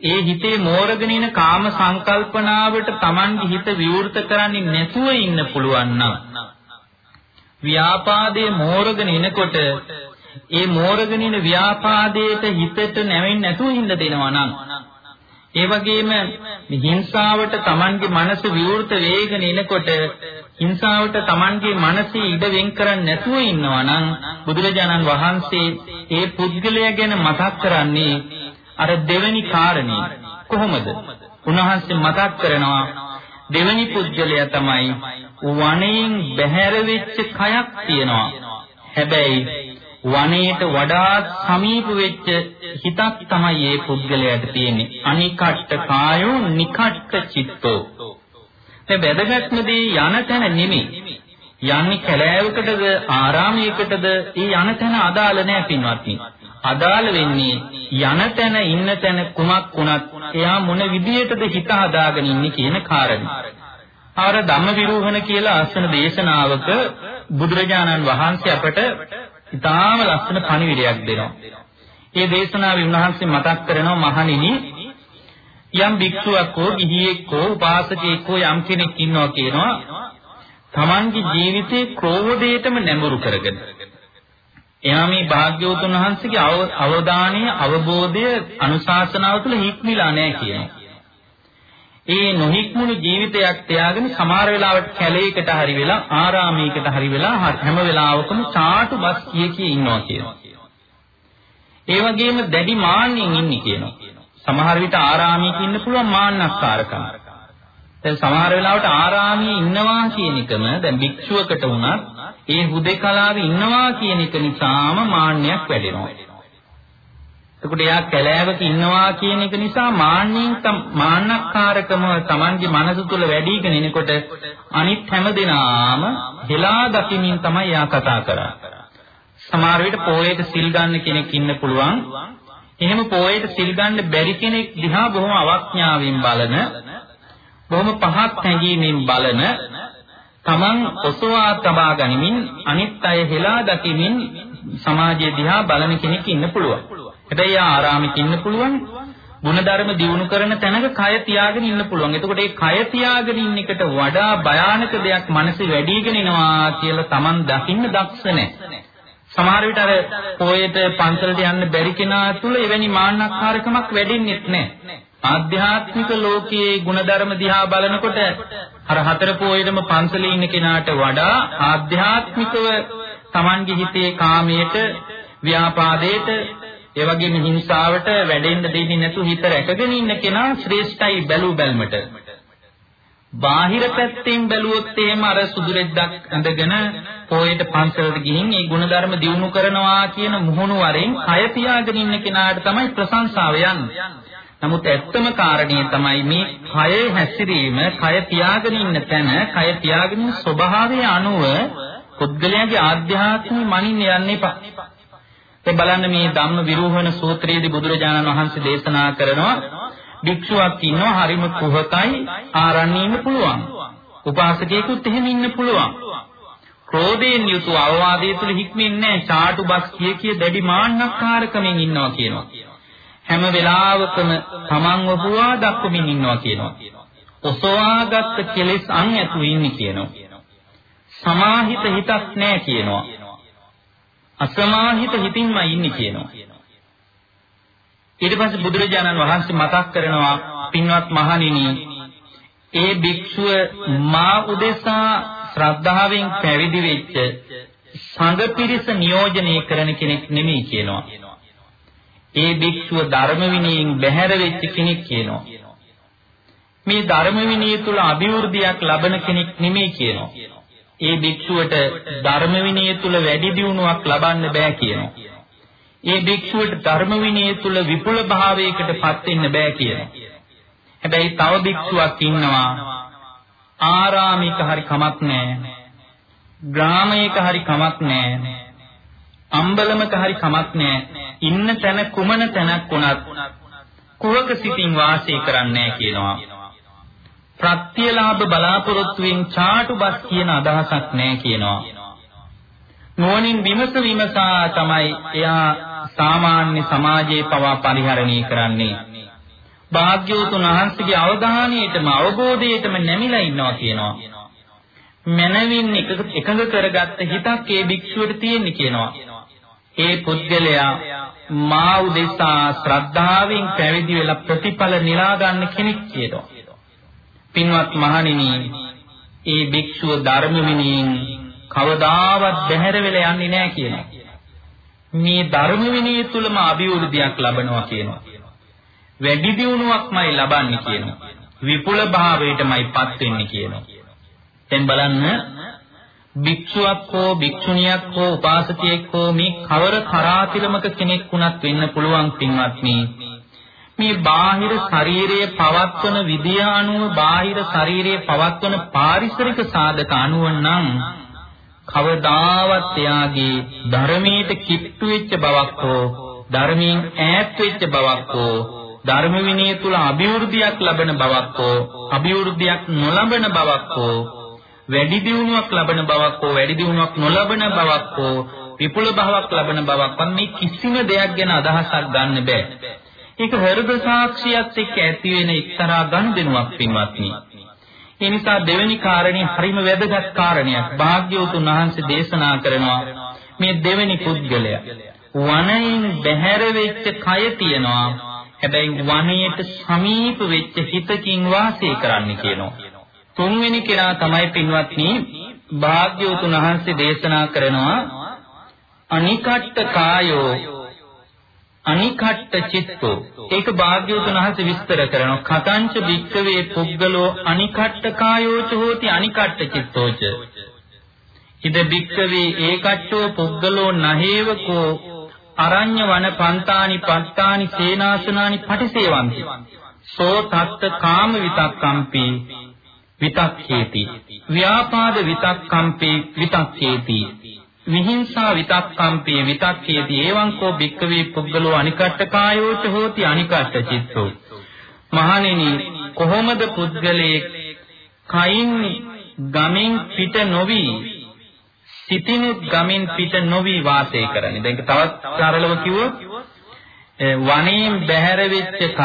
ඒ හිතේ මෝරගෙන ඉන කාම සංකල්පනාවට Tamange හිත විවෘත කරන්නේ නැතුව ඉන්න පුළුවන් නම් ව්‍යාපාදයේ මෝරගෙන එනකොට ඒ මෝරගෙන ඉන ව්‍යාපාදයට හිතට නැවෙන්නේ නැතුව ඉන්න දෙනවා නම් ඒ වගේම හිංසාවට Tamanගේ මනස විවෘත වේගන එනකොට හිංසාවට Tamanගේ මනසේ ඉඩ වෙන් කරන්නේ නැතුව ඉන්නවා නම් බුදුරජාණන් වහන්සේ ඒ පුද්ගලයා ගැන මතක් කරන්නේ අර දෙවෙනි කාරණේ කොහොමද? උන්වහන්සේ මතක් කරනවා දෙවෙනි පුද්ගලයා තමයි වණයෙන් බැහැර වෙච්ච කයක් තියෙනවා. හැබැයි වනයේට වඩාත් සමීප වෙච්ච හිතක් තමයි මේ පුද්ගලයාට තියෙන්නේ. අනිකට්ට කායෝ නිකට්ට චිත්තෝ. ඒ වැදගත්ම දේ යන තැන නෙමෙයි. යන්නේ කැලෑවකටද ආරාමයකටද ඒ යන තැන අදාළ නැහැ පින්වත්නි. අදාළ වෙන්නේ යන තැන ඉන්න තැන කුමක් වුණත් එයා මොන විදියටද හිත හදාගෙන ඉන්නේ කියන කාරණේ. ආර ධම්මවිරෝහණ කියලා අසන දේශනාවක බුදුරජාණන් වහන්සේ අපට ඉතාම ලස්සන පණිවිඩයක් දෙනවා. ඒ දේශනාවේ උන්වහන්සේ මතක් කරනවා මහණෙනි යම් භික්ෂුවක් හෝ ගිහියෙක් හෝ උපාසකයෙක් හෝ යම් කෙනෙක් ඉන්නවා කියනවා තමන්ගේ ජීවිතේ ක්‍රෝධයටම නැඹුරු කරගෙන එයා මේ භාග්‍යවතුන් වහන්සේගේ අවධානය අවබෝධය අනුශාසනාව තුළ හික්මිලා නැහැ කියනවා. ඒ නොහික්මුණු ජීවිතයක් තියාගෙන සමහර වෙලාවට කැලේකට හරි වෙලා ආරාමයකට හරි වෙලා හැම වෙලාවකම ചാටු බස් කිය කිය ඉන්නවා කියනවා. ඒ වගේම දැඩි මාන්නෙන් ඉන්නේ කියනවා. සමහර විට ආරාමයක ඉන්න පුළුවන් මාන්නක්කාරකම්. දැන් සමහර වෙලාවට ආරාමයේ ඉන්නවා කියන එකම දැන් භික්ෂුවකට වුණත් ඒ හුදේකලාවේ ඉන්නවා කියන එක නිසාම මාන්නයක් වැඩෙනවා. එතකොට එයා කැලෑවක ඉන්නවා කියන එක නිසා මාන්නෙන් මාන්නක්කාරකම Tamange මනස තුල වැඩිගෙන එනකොට අනිත් හැම දෙනාම හෙලා දකිමින් තමයි එයා කතා කරන්නේ. සමහර විට පොයේට සිල් ගන්න කෙනෙක් ඉන්න පුළුවන්. එහෙම පොයේට සිල් ගන්න බැරි කෙනෙක් දිහා බොහොම අවඥාවෙන් බලන, බොහොම පහත් හැඟීමෙන් බලන, Taman ඔසවා තබා ගනිමින් අනිත් අය හෙලා දකිමින් සමාජය දිහා බලන කෙනෙක් ඉන්න පුළුවන්. හැබැයි ආ ආරාමෙක ඉන්න පුළුවන්. ಗುಣධර්ම දියුණු කරන තැනක කය තියාගෙන ඉන්න පුළුවන්. එතකොට ඒ කය තියාගෙන ඉන්න එකට වඩා භයානක දෙයක් මනසේ වැඩිගෙන එනවා කියලා Taman දකින්න දක්ෂ නැහැ. සමහර විට අර පොයේට පන්සලට යන්න බැරි කෙනා තුල එවැනි මාන්නක්කාරකමක් වැඩින්නේ නැහැ. ආධ්‍යාත්මික ලෝකයේ ಗುಣධර්ම දිහා බලනකොට අර හතර පොයේදම පන්සලේ ඉන්න කෙනාට වඩා ආධ්‍යාත්මිකව Tamange හිතේ කාමයට ව්‍යාපාදයට ඒ වගේම හිංසාවට වැඩෙන්න දෙන්නේ නැතුව හිත රැකගෙන ඉන්න කෙනා ශ්‍රේෂ්ඨයි බැලු බැල්මට. බාහිර පැත්තෙන් බැලුවොත් එහෙම අර සුදු රෙද්දක් ඇඳගෙන පොයේට පන්සලට ගිහින් මේ ಗುಣධර්ම දියුණු කරනවා කියන මුහුණු වරෙන් කය පියාගෙන ඉන්න කෙනාට තමයි ප්‍රශංසාව යන්නේ. නමුත් ඇත්තම කාරණේ තමයි මේ කය හැසිරීම, කය පියාගෙන ඉන්න තැන, කය පියාගෙන ඉන්න ස්වභාවය අනුව පුද්ගලයාගේ ආධ්‍යාත්මික මනින්න යන්න එපා. ඒ බලන්න මේ ධම්ම විරෝහණ සූත්‍රයේදී බුදුරජාණන් වහන්සේ දේශනා කරනවා භික්ෂුවක් ඉන්නවා හරිම කුහකයි ආරණ්‍ය ඉන්න පුළුවන්. උපාසකයෙකුත් එහෙම ඉන්න පුළුවන්. ක්‍රෝධයෙන් යුතු අවවාදයේ තුල හික්මෙන්නේ නැහැ. ചാටු බස් කිය කිය දැඩි මාන්නක්කාරකමෙන් ඉන්නවා කියනවා. හැම වෙලාවකම තමන්ව හුවා දක්වමින් ඉන්නවා කියනවා. ඔසවාගත් කෙලෙස් අන් ඇතු ඉන්නේ කියනවා. සමාහිත හිතක් නැහැ කියනවා. අසමාහිත හිතින්ම ඉන්නේ කියනවා. ඊට පස්සේ බුදුරජාණන් වහන්සේ මතක් කරනවා පින්වත් මහණෙනි ඒ භික්ෂුව මා උදෙසා ශ්‍රද්ධාවෙන් පැවිදි වෙච්ච සංඝ පිරිස නියෝජනය කරන කෙනෙක් නෙමෙයි කියනවා. ඒ භික්ෂුව ධර්ම විනයෙන් බැහැර වෙච්ච කෙනෙක් කියනවා. මේ ධර්ම විනය තුල අභිවෘද්ධියක් ලබන කෙනෙක් නෙමෙයි කියනවා. ඒ භික්ෂුවට ධර්ම විනය තුල වැඩි දියුණුවක් ලබන්න බෑ කියනවා. ඒ භික්ෂුවට ධර්ම විනය තුල විපුල භාවයකටපත් වෙන්න බෑ කියනවා. හැබැයි තව භික්ෂුවක් ඉන්නවා ආරාමික හරි කමක් නැහැ. ග්‍රාමයක හරි කමක් නැහැ. අම්බලමක හරි කමක් නැහැ. ඉන්න තැන කුමන තැනක් වුණත් කුවක සිතින් වාසය කරන්නේ කියනවා. ප්‍රත්‍යලාභ බලාපොරොත්තුෙන් ചാටුබස් කියන අදහසක් නැහැ කියනවා. නෝනින් විමස විමසා තමයි එයා සාමාන්‍ය සමාජයේ පවා පරිහරණය කරන්නේ. භාග්‍යවතුන් වහන්සේගේ අවධානයටම අවබෝධයටම නැමිලා ඉන්නවා කියනවා. මනවින් එකඟ කරගත්ත හිතක් ඒ භික්ෂුවට තියෙන්නේ කියනවා. ඒ පුද්ගලයා මා උදෙසා ශ්‍රද්ධාවෙන් පැවිදි වෙලා ප්‍රතිඵල නිරා ගන්න කෙනෙක් කියනවා. පින්වත් මහණෙනි, ඒ භික්ෂුව ධර්ම විනයෙන් කවදාවත් බැහැර වෙලා යන්නේ නැහැ කියනවා. මේ ධර්ම විනය තුලම අභිවෘද්ධියක් ලබනවා කියනවා. වැඩි දියුණුවක්මයි ලබන්නේ කියනවා. විපුල භාවයටමයිපත් වෙන්නේ කියනවා. දැන් බලන්න භික්ෂුවක් හෝ භික්ෂුණියක් හෝ උපාසකයෙක් හෝ මේ කවර කරාතිරමක කෙනෙක් වුණත් වෙන්න පුළුවන් පින්වත්නි. මේ බාහිර ශරීරයේ පවත්වන විදිය අනුව බාහිර ශරීරයේ පවත්වන පාරිසරික සාධක අනුව නම් කවදාවත් එයාගේ ධර්මයට කිට්ටු වෙච්ච බවක් හෝ ධර්මයෙන් ඈත් වෙච්ච බවක් හෝ ධර්ම විනය තුල අභිවෘද්ධියක් ලබන බවක් හෝ අභිවෘද්ධියක් නොලබන බවක් හෝ වැඩි දියුණුවක් ලබන බවක් හෝ වැඩි දියුණුවක් නොලබන බවක් හෝ විපුල භාවයක් ලබන බවක් මේ කිසිම දෙයක් ගැන අදහසක් ගන්න බෑ. ඒක හෘද සාක්ෂියත් එක්ක ඇති වෙන එක්තරා ගනුදෙනුවක් පින්වත්නි. ඒ නිසා දෙවෙනි කාරණේ හරිම වැදගත් කාරණයක්. භාග්‍යවතුන් වහන්සේ දේශනා කරනවා මේ දෙවෙනි පුද්ගලයා වනයින් බැහැර වෙච්ච කය තියනවා. හැබැයි වනයේට සමීප වෙච්ච හිතකින් වාසය කරන්න කියනවා. තුන්වෙනි කෙනා තමයි පින්වත්නි භාග්‍යවතුන් වහන්සේ දේශනා කරනවා අනිකට්ඨ කායෝ අනිකට්ඨ චිත්තෝ. ඒක භාග්‍යවතුන් වහන්සේ විස්තර කරනවා. කතංච වික්කවේ පුද්ගලෝ අනිකට්ඨ කායෝච හෝති අනිකට්ඨ චිත්තෝච. ඉද වික්කවේ ඒකට්ඨෝ පුද්ගලෝ නහේවකෝ අරඤ්‍ය වන පන්තානි පත්තානි සේනාසනානි පටිසේවಂತಿ. සෝ තත්ත කාම විතක්කම්පි විතක්කේති ව්‍යාපාද විතක්කම්පේ විතක්කේති විහිංසා විතක්කම්පේ විතක්කේති එවං කෝ භික්කවේ පුද්ගලෝ අනිකට්ඨ කායෝච හෝති අනිකට්ඨ චිත්තෝ මහණෙනි කොහොමද පුද්ගලයේ කයින් ගමින් පිට නොවි සිතිනුත් ගමින් පිට නොවි වාසය කරන්නේ දැන් තවත් සරලව කිව්වොත් වනයෙන් බැහැර වෙච්ච කයක්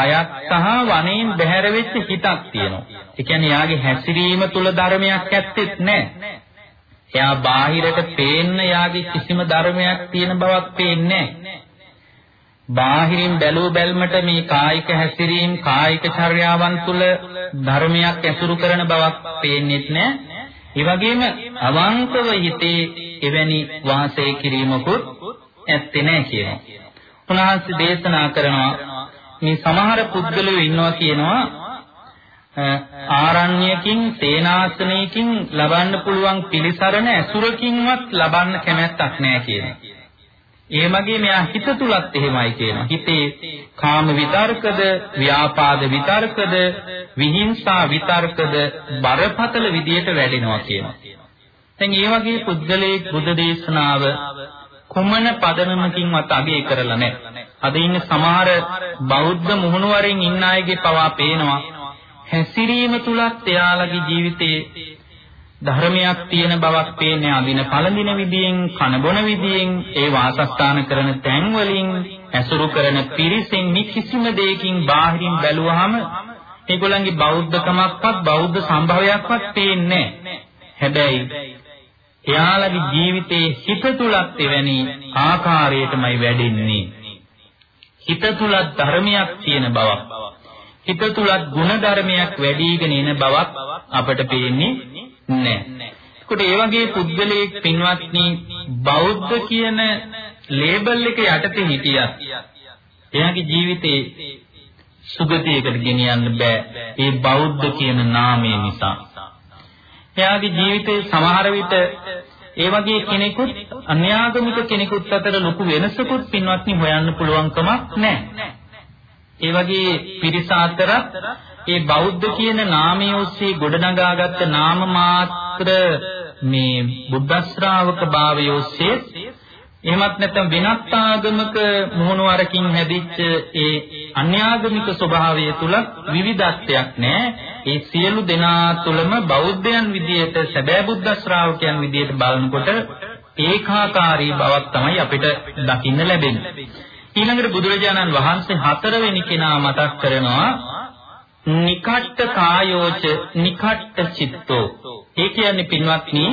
සහ වනයෙන් බැහැර වෙච්ච හිතක් තියෙනවා. ඒ කියන්නේ යාගේ හැසිරීම තුල ධර්මයක් ඇත්තෙත් නැහැ. එයා බාහිරට පේන්න යාගේ කිසිම ධර්මයක් තියෙන බවක් පේන්නේ නැහැ. බාහිරින් බැලූ බැල්මට මේ කායික හැසිරීම කායික චර්යාවන් තුල ධර්මයක් ඇසුරු කරන බවක් පේන්නේත් නැහැ. ඒ වගේම අවංකව හිතේ එවැනි වාසය කිරීමකුත් ඇත්තේ නැහැ කියනවා. උන්වහන්සේ දේශනා කරනවා මේ සමහර පුද්ගලයෝ ඉන්නවා කියනවා ආරණ්‍යකින් සේනාසනයකින් ලබන්න පුළුවන් පිළිසරණ ඇසුරකින්වත් ලබන්න කැමැත්තක් නැහැ කියනවා. ඒ වගේ මෙයා හිත තුලත් එහෙමයි කියනවා. හිතේ කාම විතර්කද, ව්‍යාපාද විතර්කද, විහිංසා විතර්කද බරපතල විදියට වැඩෙනවා කියනවා. දැන් මේ වගේ පුද්ගලයේ බුද්ධ දේශනාව කුමන පදනමකින්වත් අගය කරලා නැහැ. අද ඉන්න සමහර බෞද්ධ මුහුණුවරින් ඉන්න අයගේ පවා පේනවා හැසිරීම තුලත් එයාලගේ ජීවිතයේ ධර්මයක් තියෙන බවක් පේන්නේ අදින පළඳින විදියෙන් කන බොන විදියෙන් ඒ වාසස්ථාන කරන තැන් වලින් ඇසුරු කරන පිරිසෙන් මේ කිසිම දෙයකින් බාහිරින් බැලුවහම ඒගොල්ලන්ගේ බෞද්ධකමක්වත් බෞද්ධ සම්භවයක්වත් පේන්නේ නැහැ. හැබැයි එයාලගේ ජීවිතයේ හිත තුලත් එවැනි ආකාරයටමයි වැඩෙන්නේ. හිත තුලත් ධර්මයක් තියෙන බවක්. හිත තුලත් ගුණ ධර්මයක් වැඩිගෙන එන බවක් අපට පේන්නේ නැහැ. ඒකට ඒ වගේ පුද්ගලයෙක් පින්වත්නි බෞද්ධ කියන ලේබල් එක යටතේ හිටියත් එයාගේ ජීවිතේ සුගතියකට ගෙනියන්න බෑ. ඒ බෞද්ධ කියන නාමය නිසා. එයාගේ ජීවිතේ සමහර විට ඒ වගේ කෙනෙකුත් අන්‍යාගමික කෙනෙකුත් අතර ලොකු වෙනසකුත් පින්වත්නි හොයන්න පුළුවන් කමක් නැහැ. ඒ වගේ පිරිස අතර ඒ බෞද්ධ කියන නාමය ඔස්සේ ගොඩනගාගත්ත නාම මාත්‍ර මේ බුද්ධ ශ්‍රාවක භාවය ඔස්සේ එහෙමත් නැත්නම් වෙනත් ආගමක මොහොනවරකින් හැදිච්ච ඒ අන්‍යාගමික ස්වභාවය තුල විවිධත්වයක් නැහැ. ඒ සියලු දෙනා තුළම බෞද්ධයන් විදියට සැබෑ බුද්ධ ශ්‍රාවකයන් විදියට බලනකොට ඒකාකාරී බවක් තමයි අපිට දකින්න ලැබෙන්නේ. ඊළඟට බුදුරජාණන් වහන්සේ හතරවෙනි කෙනා මතක් කරනවා නිකට්ට කායෝච නිකට්ට චිත්තෝ. ඒ කියන්නේ පින්වත්නි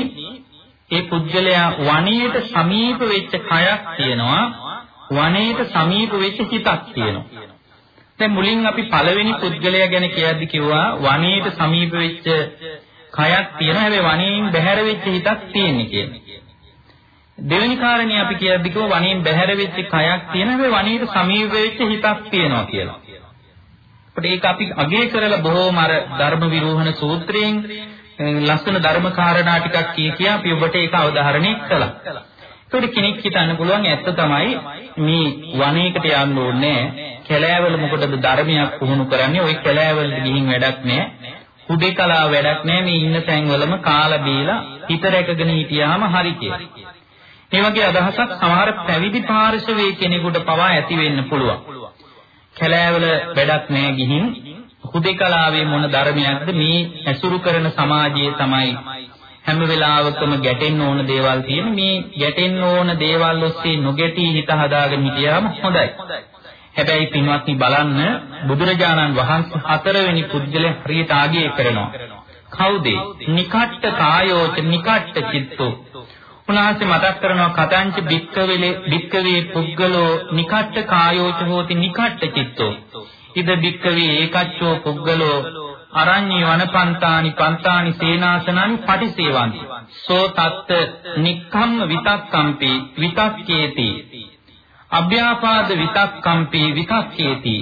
ඒ පුද්ගලයා වණයට සමීප වෙච්ච කයක් තියෙනවා වණයට සමීප වෙච්ච හිතක් තියෙනවා. දැන් මුලින් අපි පළවෙනි පුද්ගලයා ගැන කියද්දි කිව්වා වනයේට සමීප වෙච්ච කයක් තියෙනවා හැබැයි වනයෙන් බැහැර වෙච්ච හිතක් තියෙන්නේ කියලා. දෙවෙනි කාරණේ අපි කියද්දි කිව්වා වනයෙන් බැහැර වෙච්ච කයක් තියෙනවා හැබැයි වනයේට සමීප වෙච්ච හිතක් තියෙනවා කියලා. අපිට ඒක අපි අගය කරලා බොහෝම අර ධර්ම විරෝහණ සූත්‍රයෙන් ලස්සන ධර්ම කාරණා ටිකක් කිය කියා අපි ඔබට ඒක අවධාරණය කළා. ඒකට කෙනෙක් හිතන්න පුළුවන් ඇත්ත තමයි මේ වනයේකට යන්න ඕනේ කැලෑවල මොකටද ධර්මයක් පුහුණු කරන්නේ? ওই කැලෑවලට ගිහින් වැඩක් නැහැ. හුදේකලා වැඩක් නැහැ. මේ ඉන්න තැන්වලම කාලා බීලා හිත රැකගෙන හිටියාම හරි කියලා. මේ වගේ අදහසක් සමහර පැවිදි පාර්ශවයේ කෙනෙකුට පවා ඇති වෙන්න පුළුවන්. කැලෑවල වැඩක් නැහැ ගිහින් හුදේකලාවේ මොන ධර්මයක්ද මේ ඇසුරු කරන සමාජයේ තමයි හැම වෙලාවකම ගැටෙන්න ඕන දේවල් තියෙන මේ ගැටෙන්න ඕන දේවල් ඔස්සේ නොගැටී හිත හදාගෙන හිටියාම හොඳයි. හැබැයි පින්වත්නි බලන්න බුදුරජාණන් වහන්සේ හතරවෙනි පුද්ගලයා හරියට ආගය කරනවා. කවුද? නිකට්ට කායෝච නිකට්ට චිත්තෝ. උන්වහන්සේ මතක් කරනවා කතංච බික්කවෙලේ බික්කවේ පුද්ගලෝ නිකට්ඨ කායෝච හෝති නිකට්ඨ චිත්තෝ. ඉද බික්කවේ ඒකච්චෝ පුද්ගලෝ අරඤ්ඤ වනපන්තානි පන්තානි සේනාසනං පටිසේවಂತಿ සෝ තත්ත නික්ඛම්ම විතක්කම්පි විතක්කේති. අභ්‍යාපාද විතක්කම්පි විතක්කේති.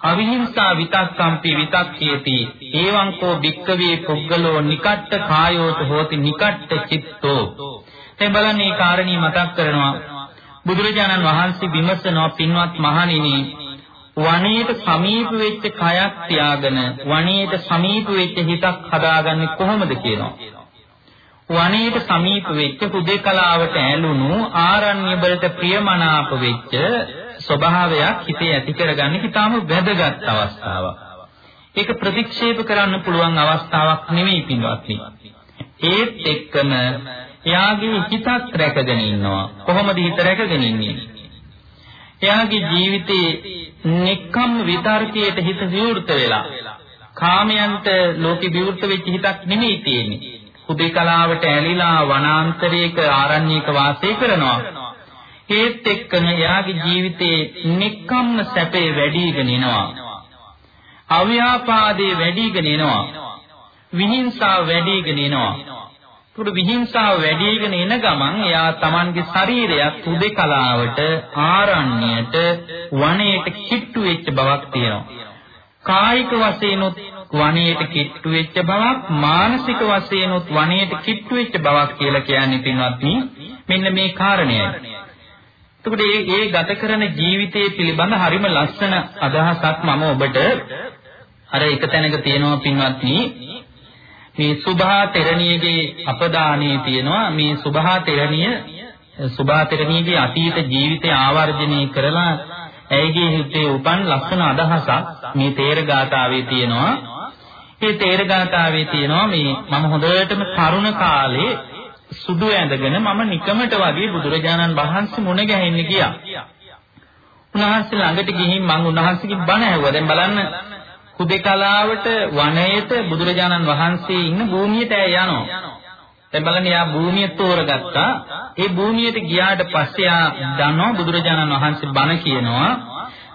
අවිහිංසා විතක්කම්පි විතක්කේති. එවං කෝ භික්කවේ පුද්ගලෝ නිකට්ඨ කායෝත හෝති නිකට්ඨ චිත්තෝ. දැන් බලන්න මේ කාරණී මතක් කරනවා බුදුරජාණන් වහන්සේ විමසනවා පින්වත් මහණෙනි වණේට සමීප වෙච්ච කයක් තියාගෙන වණේට සමීප වෙච්ච හිතක් හදාගන්නේ කොහොමද කියනවා වනයේට සමීප වෙච්ච හුදේකලාවට ඇලුණු ආරණ්‍ය වලට ප්‍රියමනාප වෙච්ච ස්වභාවයක් හිතේ ඇති කරගන්න කිතාම වැදගත් අවස්ථාවක්. ඒක ප්‍රතික්ෂේප කරන්න පුළුවන් අවස්ථාවක් නෙවෙයි පින්වත්නි. ඒත් එක්කම එයාගේ හිතත් රැකගෙන ඉන්නවා. කොහොමද හිත රැකගෙන ඉන්නේ? එයාගේ ජීවිතේ නික්කම් විතර්කයට හිත විවෘත වෙලා කාමයන්ට ලෝකෙ විවෘත වෙච්ච හිතක් නෙමෙයි තියෙන්නේ. හුදේකලාවට ඇලිලා වනාන්තරයක ආරණ්‍යයක වාසය කරනවා. ඒත් එක්කම එයාගේ ජීවිතේ නික්කම්ම සැපේ වැඩිගෙන එනවා. අව්‍යාපාදේ වැඩිගෙන එනවා. විහිංසාව වැඩිගෙන එනවා. පුදු විහිංසාව වැඩිගෙන එන ගමන් එයා Tamanගේ ශරීරයත් හුදේකලාවට ආරණ්‍යයට වනයේට කිට්ටු වෙච්ච බවක් තියෙනවා. කායික වශයෙන්ුත් වනයේට කිට්ටු වෙච්ච බවක් මානසික වශයෙන්ුත් වනයේට කිට්ටු වෙච්ච බවක් කියලා කියන්නේ පින්වත්නි මෙන්න මේ කාරණයයි. එතකොට මේ ඒ ගත කරන ජීවිතයේ පිළිබඳ හරිම ලස්සන අදහසක් මම ඔබට අර එක තැනක තියෙනවා පින්වත්නි මේ සුභා තෙරණියගේ අපදානයේ තියෙනවා මේ සුභා තෙරණිය සුභා තෙරණියගේ අතීත ජීවිතය ආවර්ජනය කරලා ඇයිගේ හිතේ උපන් ලස්සන අදහසක් මේ තේර ගාථාවේ තියෙනවා මේ තේර ගාථාවේ තියෙනවා මේ මම හොඳටම තරුණ කාලේ සුදු ඇඳගෙන මම නිකමට වගේ බුදුරජාණන් වහන්සේ මුණ ගැහෙන්න ගියා. උන්වහන්සේ ළඟට ගිහින් මම උන්වහන්සේගෙන් බණ ඇහුවා. දැන් බලන්න කුදේකලාවට වනයේට බුදුරජාණන් වහන්සේ ඉන්න භූමියට යනවා. දැන් බලන්න යා භූමිය තෝරගත්තා. ඒ භූමියට ගියාට පස්සේ යා දන්නවා බුදුරජාණන් වහන්සේ බණ කියනවා.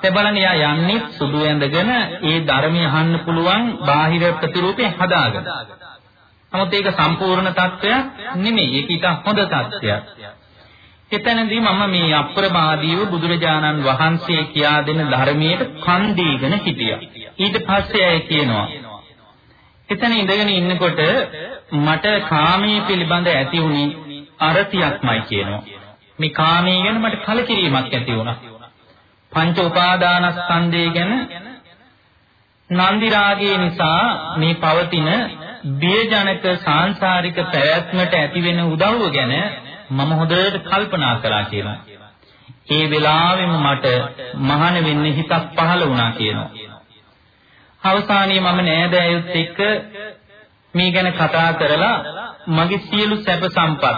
දැන් බලන්න යා යන්නේ සුදු ඇඳගෙන ඒ ධර්මය අහන්න පුළුවන් බාහිර ප්‍රතිරූපේ හදාගෙන. නමුත් ඒක සම්පූර්ණ தත්වයක් නෙමෙයි. ඒක ඊට හොඳ தත්වයක්. එතනදී මම මේ අප්‍රමාදීව බුදුරජාණන් වහන්සේ කියා දෙන ධර්මයට කන් දීගෙන හිටියා. ඊට පස්සේ ඇය කියනවා එතන ඉඳගෙන ඉන්නකොට මට කාමයේ පිළිබඳ ඇති වුණේ අරතියක්මයි කියනවා. මේ කාමයේ ගැන මට කලකිරීමක් ඇති වුණා. පංච උපාදානස්කන්ධය ගැන නන්දි රාගය නිසා මේ පවතින බියජනක සාංශාරික පැවැත්මට ඇතිවෙන උදව්ව ගැන මම හොඳට කල්පනා කළා කියනවා. ඒ වෙලාවෙම මට මහාන වෙන්න හිතක් පහළ වුණා කියනවා. අවසානයේ මම නෑදෑයොත් එක්ක මේ ගැන කතා කරලා මගේ සියලු සැප සම්පත්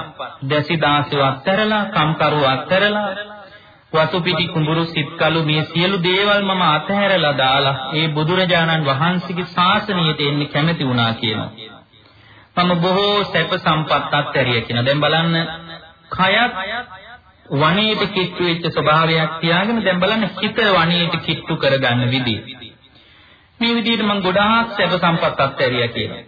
දැසි දාසව අත්හැරලා කම්කරුව අත්හැරලා වතුපිටි කුඹුරු සිත්කලු මේ සියලු දේවල් මම අතහැරලා දාලා ඒ බුදුරජාණන් වහන්සේගේ ශාසනයට එන්න කැමති වුණා කියනවා. මම බොහෝ සැප සම්පත් අත්හැරිය කියන. දැන් බලන්න කයත් වණේට කිට්ටු වෙච්ච ස්වභාවයක් තියාගෙන දැන් බලන්න හිත වණේට කිට්ටු කරගන්න විදිහ. මේ විදිහට මම ගොඩාක් සැප සම්පත් අත්හැරියා කියනවා.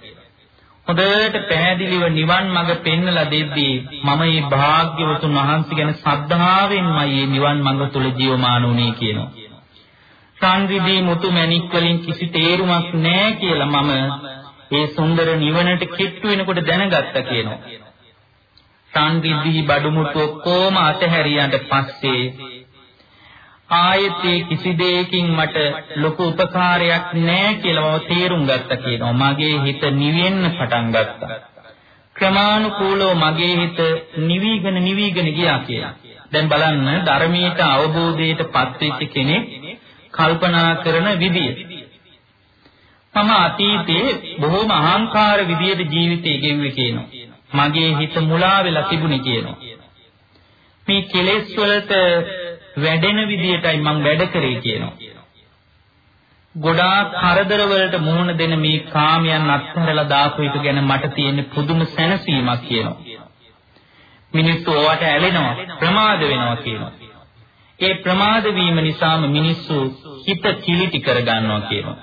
හොඳට පැහැදිලිව නිවන් මඟ පෙන්වලා දෙද්දී මම මේ භාග්‍යවතුන් වහන්සේ ගැන සද්ධාවෙන්මයි මේ නිවන් මඟ තුල ජීවමාන වුනේ කියනවා. සංවිදී මුතු මැණික් වලින් කිසි තේරුමක් නැහැ කියලා මම ඒ සුන්දර නිවනට කිට්ටු වෙනකොට දැනගත්තා කියනවා. සංවිදී බඩු මුතු ඔක්කොම අතහැරියට පස්සේ ආයෙත් කිසි දෙයකින් මට ලොකු උපකාරයක් නැහැ කියලා මම තේරුම් ගත්තා කියනවා. මගේ හිත නිවෙන්න පටන් ගත්තා. ක්‍රමානුකූලව මගේ හිත නිවිගෙන නිවිගෙන ගියා කියලා. දැන් බලන්න ධර්මීයට අවබෝධයට පත්වෙච්ච කෙනෙක් කල්පනා කරන විදිය. මම අතීතේ බොහොම අහංකාර විදියට ජීවිතය ගෙව්වේ කියනවා. මගේ හිත මුලා වෙලා තිබුණේ කියනවා. මේ කෙලෙස් වලට වැඩෙන විදියටයි මම වැඩ කරේ කියනවා. ගොඩාක් කරදර වලට මුහුණ දෙන මේ කාමයන් අත්හැරලා දාපු එක ගැන මට තියෙන පුදුම සැනසීමක් කියනවා. මිනිස්සු ඕවට ඇලෙනවා ප්‍රමාද වෙනවා කියනවා. ඒ ප්‍රමාද වීම නිසාම මිනිස්සු හිත කිලිටි කරගන්නවා කියනවා.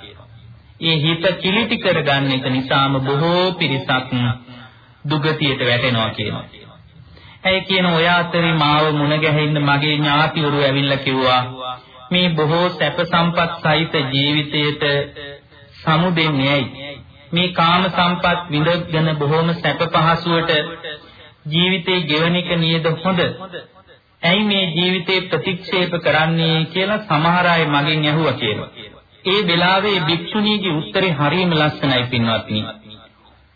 ඒ හිත කිලිටි කරගන්න එක නිසාම බොහෝ පිරිසක් දුගතියට වැටෙනවා කියනවා. ඇයි කියන ඔය අතරේ මාව මුණ ගැහෙන්න මගේ ඥාතිවරු ඇවිල්ලා කිව්වා මේ බොහෝ සැප සම්පත් සහිත ජීවිතයට සමුදෙන්නේ ඇයි? මේ කාම සම්පත් විඳගෙන බොහොම සැප පහසුවට ජීවිතේ ගෙවන එක නේද හොඳ? ඇයි මේ ජීවිතේ ප්‍රතික්ෂේප කරන්නේ කියලා සමහර අය මගෙන් ඇහුවා කියලා. ඒ වෙලාවේ භික්ෂුණීගේ උත්තරේ හරියම ලස්සනයි පින්වත්නි.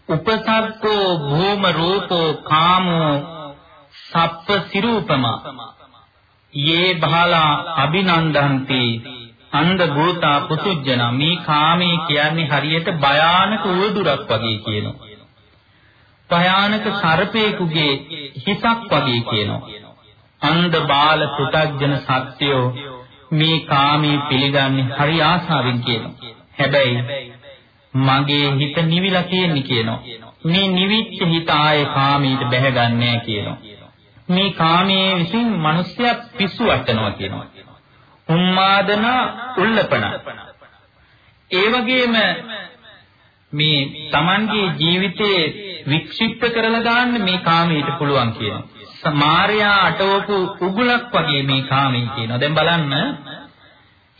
උපසද්දෝ භූම රූපෝ කාමෝ සප්ප සිරූපම යේ බහලා අභිනන්දන්ති අන්ධ භූතා පුතුජන මේ කාමයේ කියන්නේ හරියට භයානක උවදුරක් වගේ කියනවා. භයානක සර්පේකුගේ හිසක් වගේ කියනවා. අන්ධ බාල පුතග්ජන සත්‍යෝ මේ කාමයේ පිළිගන්නේ හරි ආසාවෙන් කියනවා. හැබැයි මගේ හිත නිවිලා තියෙන්නේ කියනවා. මේ නිවිච්ච හිත ආයේ කාමයට බැහැගන්නේ කියනවා. මේ කාමයේ විසින් මිනිස්සයා පිස්සු වටනවා කියනවා. උම්මාදන උල්ලපන. ඒ වගේම මේ Tamanගේ ජීවිතේ වික්ෂිප්ත කරලා දාන්න මේ කාමයට පුළුවන් කියනවා. මාර්යා අටවපු උගුලක් වගේ මේ කාමී කියනවා. දැන් බලන්න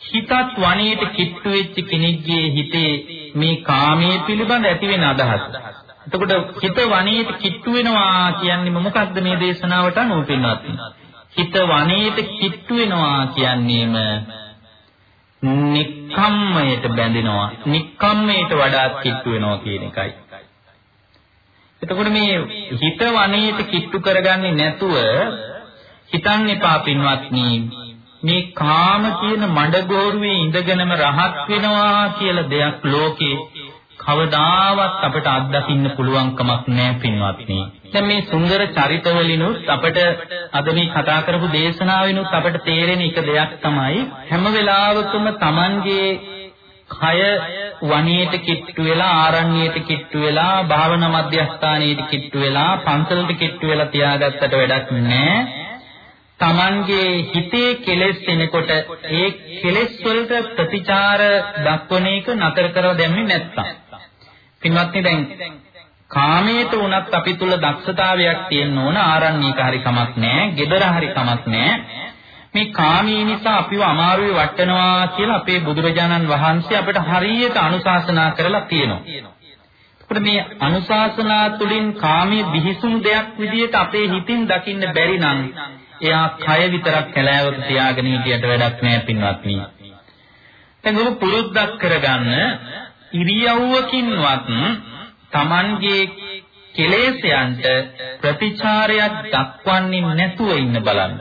හිතත් වණේට කිට්ටු වෙච්ච කෙනෙක්ගේ හිතේ මේ කාමයේ පිළිබඳ ඇති වෙන අදහස. එතකොට හිත වණේට කිට්ටු වෙනවා කියන්නේ මොකක්ද මේ දේශනාවට අනුව පින්නත්? හිත වණේට කිට්ටු වෙනවා කියන්නේම නික්කම්මයට බැඳෙනවා. නික්කම්මයට වඩා කිට්ටු වෙනවා කියන එකයි. එතකොට මේ හිත වනයේට කිට්ටු කරගන්නේ නැතුව හිතන්න එපා පින්වත්නි මේ කාම කියන මඩගෝරුවේ ඉඳගෙනම රහත් වෙනවා කියලා දෙයක් ලෝකේ කවදාවත් අපට අත්දකින්න පුළුවන් කමක් නැහැ පින්වත්නි. දැන් මේ සුන්දර චරිතවලිනුත් අපට අද මේ කතා කරපු දේශනාවෙනුත් අපට තේරෙන එක දෙයක් තමයි හැම වෙලාවකම Tamange කය වණියට කිට්ටු වෙලා ආරණ්‍යයට කිට්ටු වෙලා භාවනා මධ්‍යස්ථානයට කිට්ටු වෙලා පන්සලට කිට්ටු වෙලා තියාගත්තට වැඩක් නැහැ. Tamanගේ හිතේ කෙලෙස් එනකොට ඒ කෙලෙස් වලට ප්‍රතිචාර දක්වන එක නතර කරව දැම්මේ නැත්තම්. පින්වත්නි දැන් කාමයට උනත් අපි තුල දක්ෂතාවයක් තියෙන්න ඕන ආරණ්‍යක හරි කමක් නැහැ, gedara හරි කමක් නැහැ. මේ කාමී නිසා අපිව අමාරුවේ වටනවා කියලා අපේ බුදුරජාණන් වහන්සේ අපිට හරියට අනුශාසනා කරලා තියෙනවා. ඒකට මේ අනුශාසනා තුලින් කාමයේ බිහිසුණු දෙයක් විදිහට අපේ හිතින් දකින්න බැරි නම් එයා කය විතරක් කැලෑවක තියාගෙන හිටියට වැඩක් නෑ පින්වත්නි. දැන් ඔබ පුරුද්දක් කරගන්න ඉරියව්වකින්වත් Tamanගේ කෙලෙසයන්ට ප්‍රතිචාරයක් දක්වන්නේ නැතුව ඉන්න බලන්න.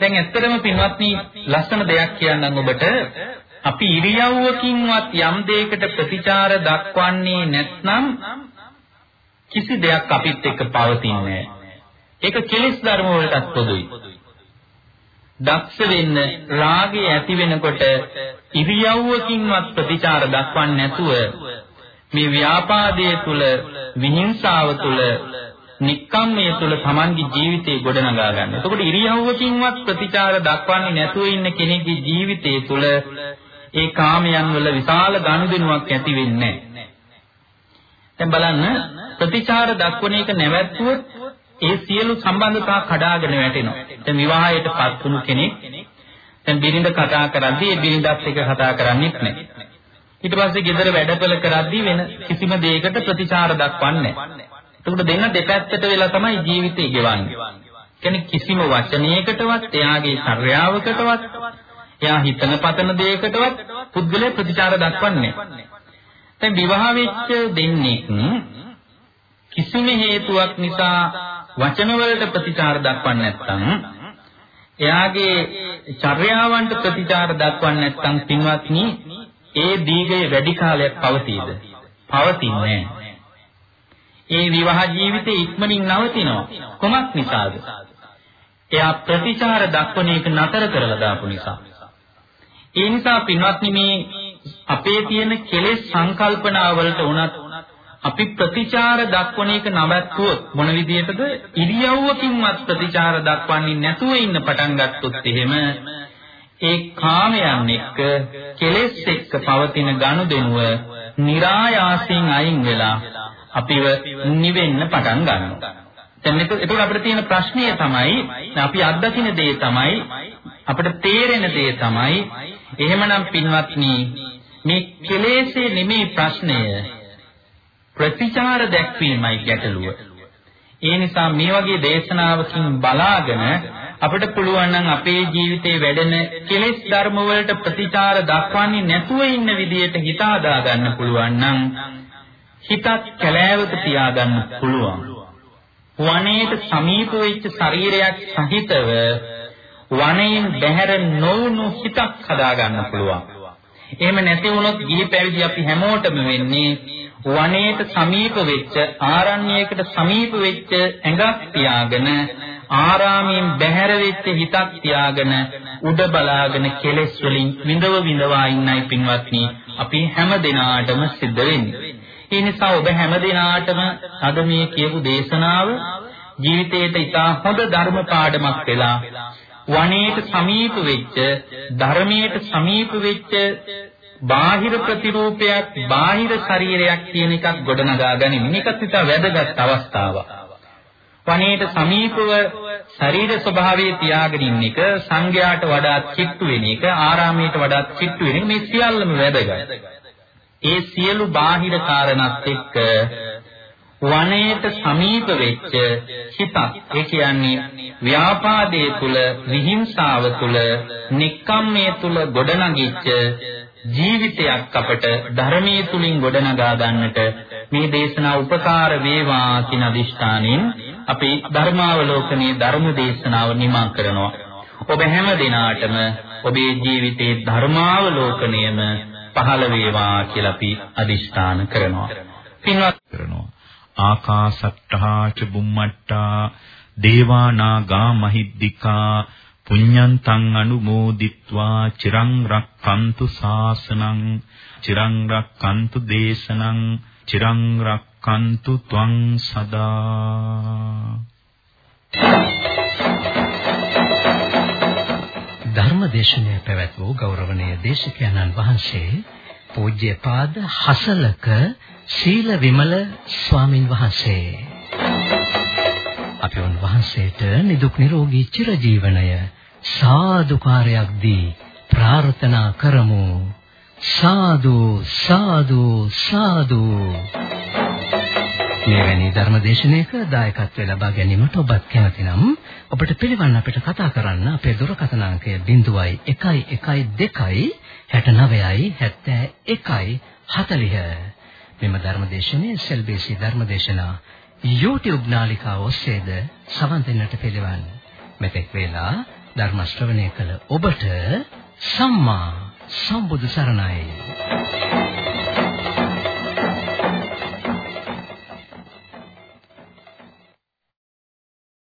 දැන් ඇත්තටම පින්වත්නි ලස්සන දෙයක් කියන්නම් ඔබට අපි ඉරියව්වකින්වත් යම් දෙයකට ප්‍රතිචාර දක්වන්නේ නැත්නම් කිසි දෙයක් අපිත් එක්ක පවතින්නේ ඒක කෙලෙස් ධර්ම වලටත් පොදුයි. දක්ෂ වෙන්න රාගය ඇති වෙනකොට ඉරියව්වකින්වත් ප්‍රතිචාර දක්වන්නේ නැතුව මේ ව්‍යාපාදයේ තුල විහිංසාව තුල නික්කම්මයේ තුල Tamanගේ ජීවිතේ ගොඩනගා ගන්න. එතකොට ඉරියව්වකින්වත් ප්‍රතිචාර දක්වන්නේ නැතුව ඉන්න කෙනෙක්ගේ ජීවිතය තුල ඒ කාමයන් වල විශාල ගනුදෙනුවක් ඇති වෙන්නේ නැහැ. දැන් බලන්න ප්‍රතිචාර දක්වන එක නැවැත්තුවොත් ඒ සියලු සම්බන්ධතා කඩාගෙන වැටෙනවා. දැන් විවාහයට පත් වුණු කෙනෙක් දැන් බිරිඳ කතා කරද්දී ඒ බිරිඳත් එක්ක කතා කරන්නේත් නැහැ. ඊට පස්සේ ගෙදර වැඩපළ කරද්දී වෙන කිසිම දෙයකට ප්‍රතිචාර දක්වන්නේ නැහැ. එතකොට දෙන්න දෙපැත්තට වෙලා තමයි ජීවිතේ ගෙවන්නේ. කියන්නේ කිසිම වචනයකටවත් එයාගේ චර්යාවකටවත් එයා හිතන පතන දෙයකටවත් පුද්ගලයා ප්‍රතිචාර දක්වන්නේ දැන් විවාහ වෙච්ච දෙන්නෙක් කිසිම හේතුවක් නිසා වචන වලට ප්‍රතිචාර දක්වන්නේ නැත්නම් එයාගේ චර්යාවන්ට ප්‍රතිචාර දක්වන්නේ නැත්නම් පින්වත්නි ඒ දීගය වැඩි කාලයක් පවතීද? පවතින්නේ නැහැ. ඒ විවාහ ජීවිතේ ඉක්මනින් නවතිනවා. කොමක් නිසාද? එයා ප්‍රතිචාර දක්වන එක නතර කරලා දාපු නිසා. ඒ නිසා පින්වත්නි මේ අපේ තියෙන කෙලෙස් සංකල්පනා වලට උනත් අපි ප්‍රතිචාර දක්වන එක නවත්වුවොත් මොන විදියටද? ඉරියව්වකින්වත් ප්‍රතිචාර දක්වන්නේ නැතුව ඉන්න පටන් ගත්තොත් එහෙම ඒ කාමයන් එක්ක කෙලෙස් එක්ක පවතින ගනුදෙනුව નિરાයාසයෙන් අයින් වෙලා අපිව නිවෙන්න පටන් ගන්නවා. දැන් ඒක අපිට තියෙන ප්‍රශ්නය තමයි අපි අත්දකින දේ තමයි අපිට තේරෙන දේ තමයි. එහෙමනම් පින්වත්නි මේ කෙලෙස්ේ නෙමේ ප්‍රශ්නය. ප්‍රතිචාර දැක්වීමයි ගැටලුව. ඒ නිසා මේ වගේ දේශනාවකින් බලාගෙන අපිට පුළුවන් නම් අපේ ජීවිතේ වැඩෙන කෙලෙස් ධර්ම වලට ප්‍රතිචාර දක්වන්නේ නැතුව ඉන්න විදියට හිත හදා ගන්න පුළුවන් නම් හිතත් කැලෑවක තියාගන්න පුළුවන්. වනයේට සමීප වෙච්ච ශරීරයක් සහිතව වනයෙන් බැහැර නොවුණු හිතක් හදා ගන්න පුළුවන්. එහෙම නැති වුණොත් ගිහි පැවිදි අපි හැමෝටම වෙන්නේ වනයේට සමීප වෙච්ච ආරණ්‍යයකට සමීප වෙච්ච ඇඟක් තියාගෙන ආරාමයෙන් බැහැර වෙච්ච හිතක් තියාගෙන උඩ බලාගෙන කෙලෙස් වලින් විඳව විඳවා ඉන්නයි පින්වත්නි අපි හැම දිනාටම සිද්ධ වෙන්නේ. ඒ නිසා ඔබ හැම දිනාටම අද මේ කියපු දේශනාව ජීවිතේට ඉතා හොඳ ධර්ම පාඩමක් වෙලා වනයේට සමීප වෙච්ච ධර්මයට සමීප වෙච්ච බාහිර ප්‍රතිරූපයක් බාහිර ශරීරයක් කියන එකක් ගොඩනගා ගැනීම. මේකත් ඉතා වැදගත් අවස්ථාවක්. වනයේට සමීපව ශරීර ස්වභාවයේ තියාගෙන ඉන්න එක සංඝයාට වඩා චිත්තු වෙන එක ආරාමයට වඩා චිත්තු වෙන එක මේ සියල්ලම වැදගත්. ඒ සියලු බාහිර කාරණාත් එක්ක වනයේට සමීප වෙච්ච හිතක් ඒ කියන්නේ ව්‍යාපාදයේ තුල විහිංසාව තුල නික්කම්මයේ තුල ගොඩනගිච්ච ජීවිතයක් අපට ධර්මයේ තුලින් ගොඩනගා ගන්නට මේ දේශනා උපකාර වේවා කියන අදිෂ්ඨානෙන් අපි ධර්මාවලෝකනයේ ධර්ම දේශනාව නිමා කරනවා. ඔබ හැම දිනාටම ඔබේ ජීවිතයේ ධර්මාවලෝකනයම පහළ වේවා කියලා අපි අදිෂ්ඨාන කරනවා. පින්වත් කරනවා. ආකාසට්ටහා ච බුම්මට්ටා දේවා නාගා මහිද්దికා පුඤ්ඤන්තං අනුමෝදිත්වා චිරං රක්칸තු සාසනං චිරං රක්칸තු දේශනං චිරං රක්칸තු ත්වං සදා. ධර්මදේශනය පැවැත් වූ ගෞරවනීය දේශකයන්න් වහන්සේ පූජ්‍යපාද හසලක ශීල විමල ස්වාමින් වහන්සේ. අපි වහන්සේට නිදුක් නිරෝගී චිරජීවනය සාදුකාරයක් දී ප්‍රාර්ථනා කරමු. සාදු සාදු සාදු. මෙවැනි ධර්මදේශනයක දායකත්වය ලබා ගැනීමට ඔබත් කැමති නම් ඔබට පිළිවන් අපිට කතා කරන්න අපේ දුරකථන අංකය 0112 69යි 71යි 40 මෙම ධර්මදේශනයේ සෙල්බීසි ධර්මදේශනා YouTube නාලිකාව ඔස්සේද සවන් දෙන්නට පිළිවන්. මෙතෙක් වේලා ධර්ම ශ්‍රවණය කළ ඔබට සම්මා සම්බුදු සරණයි.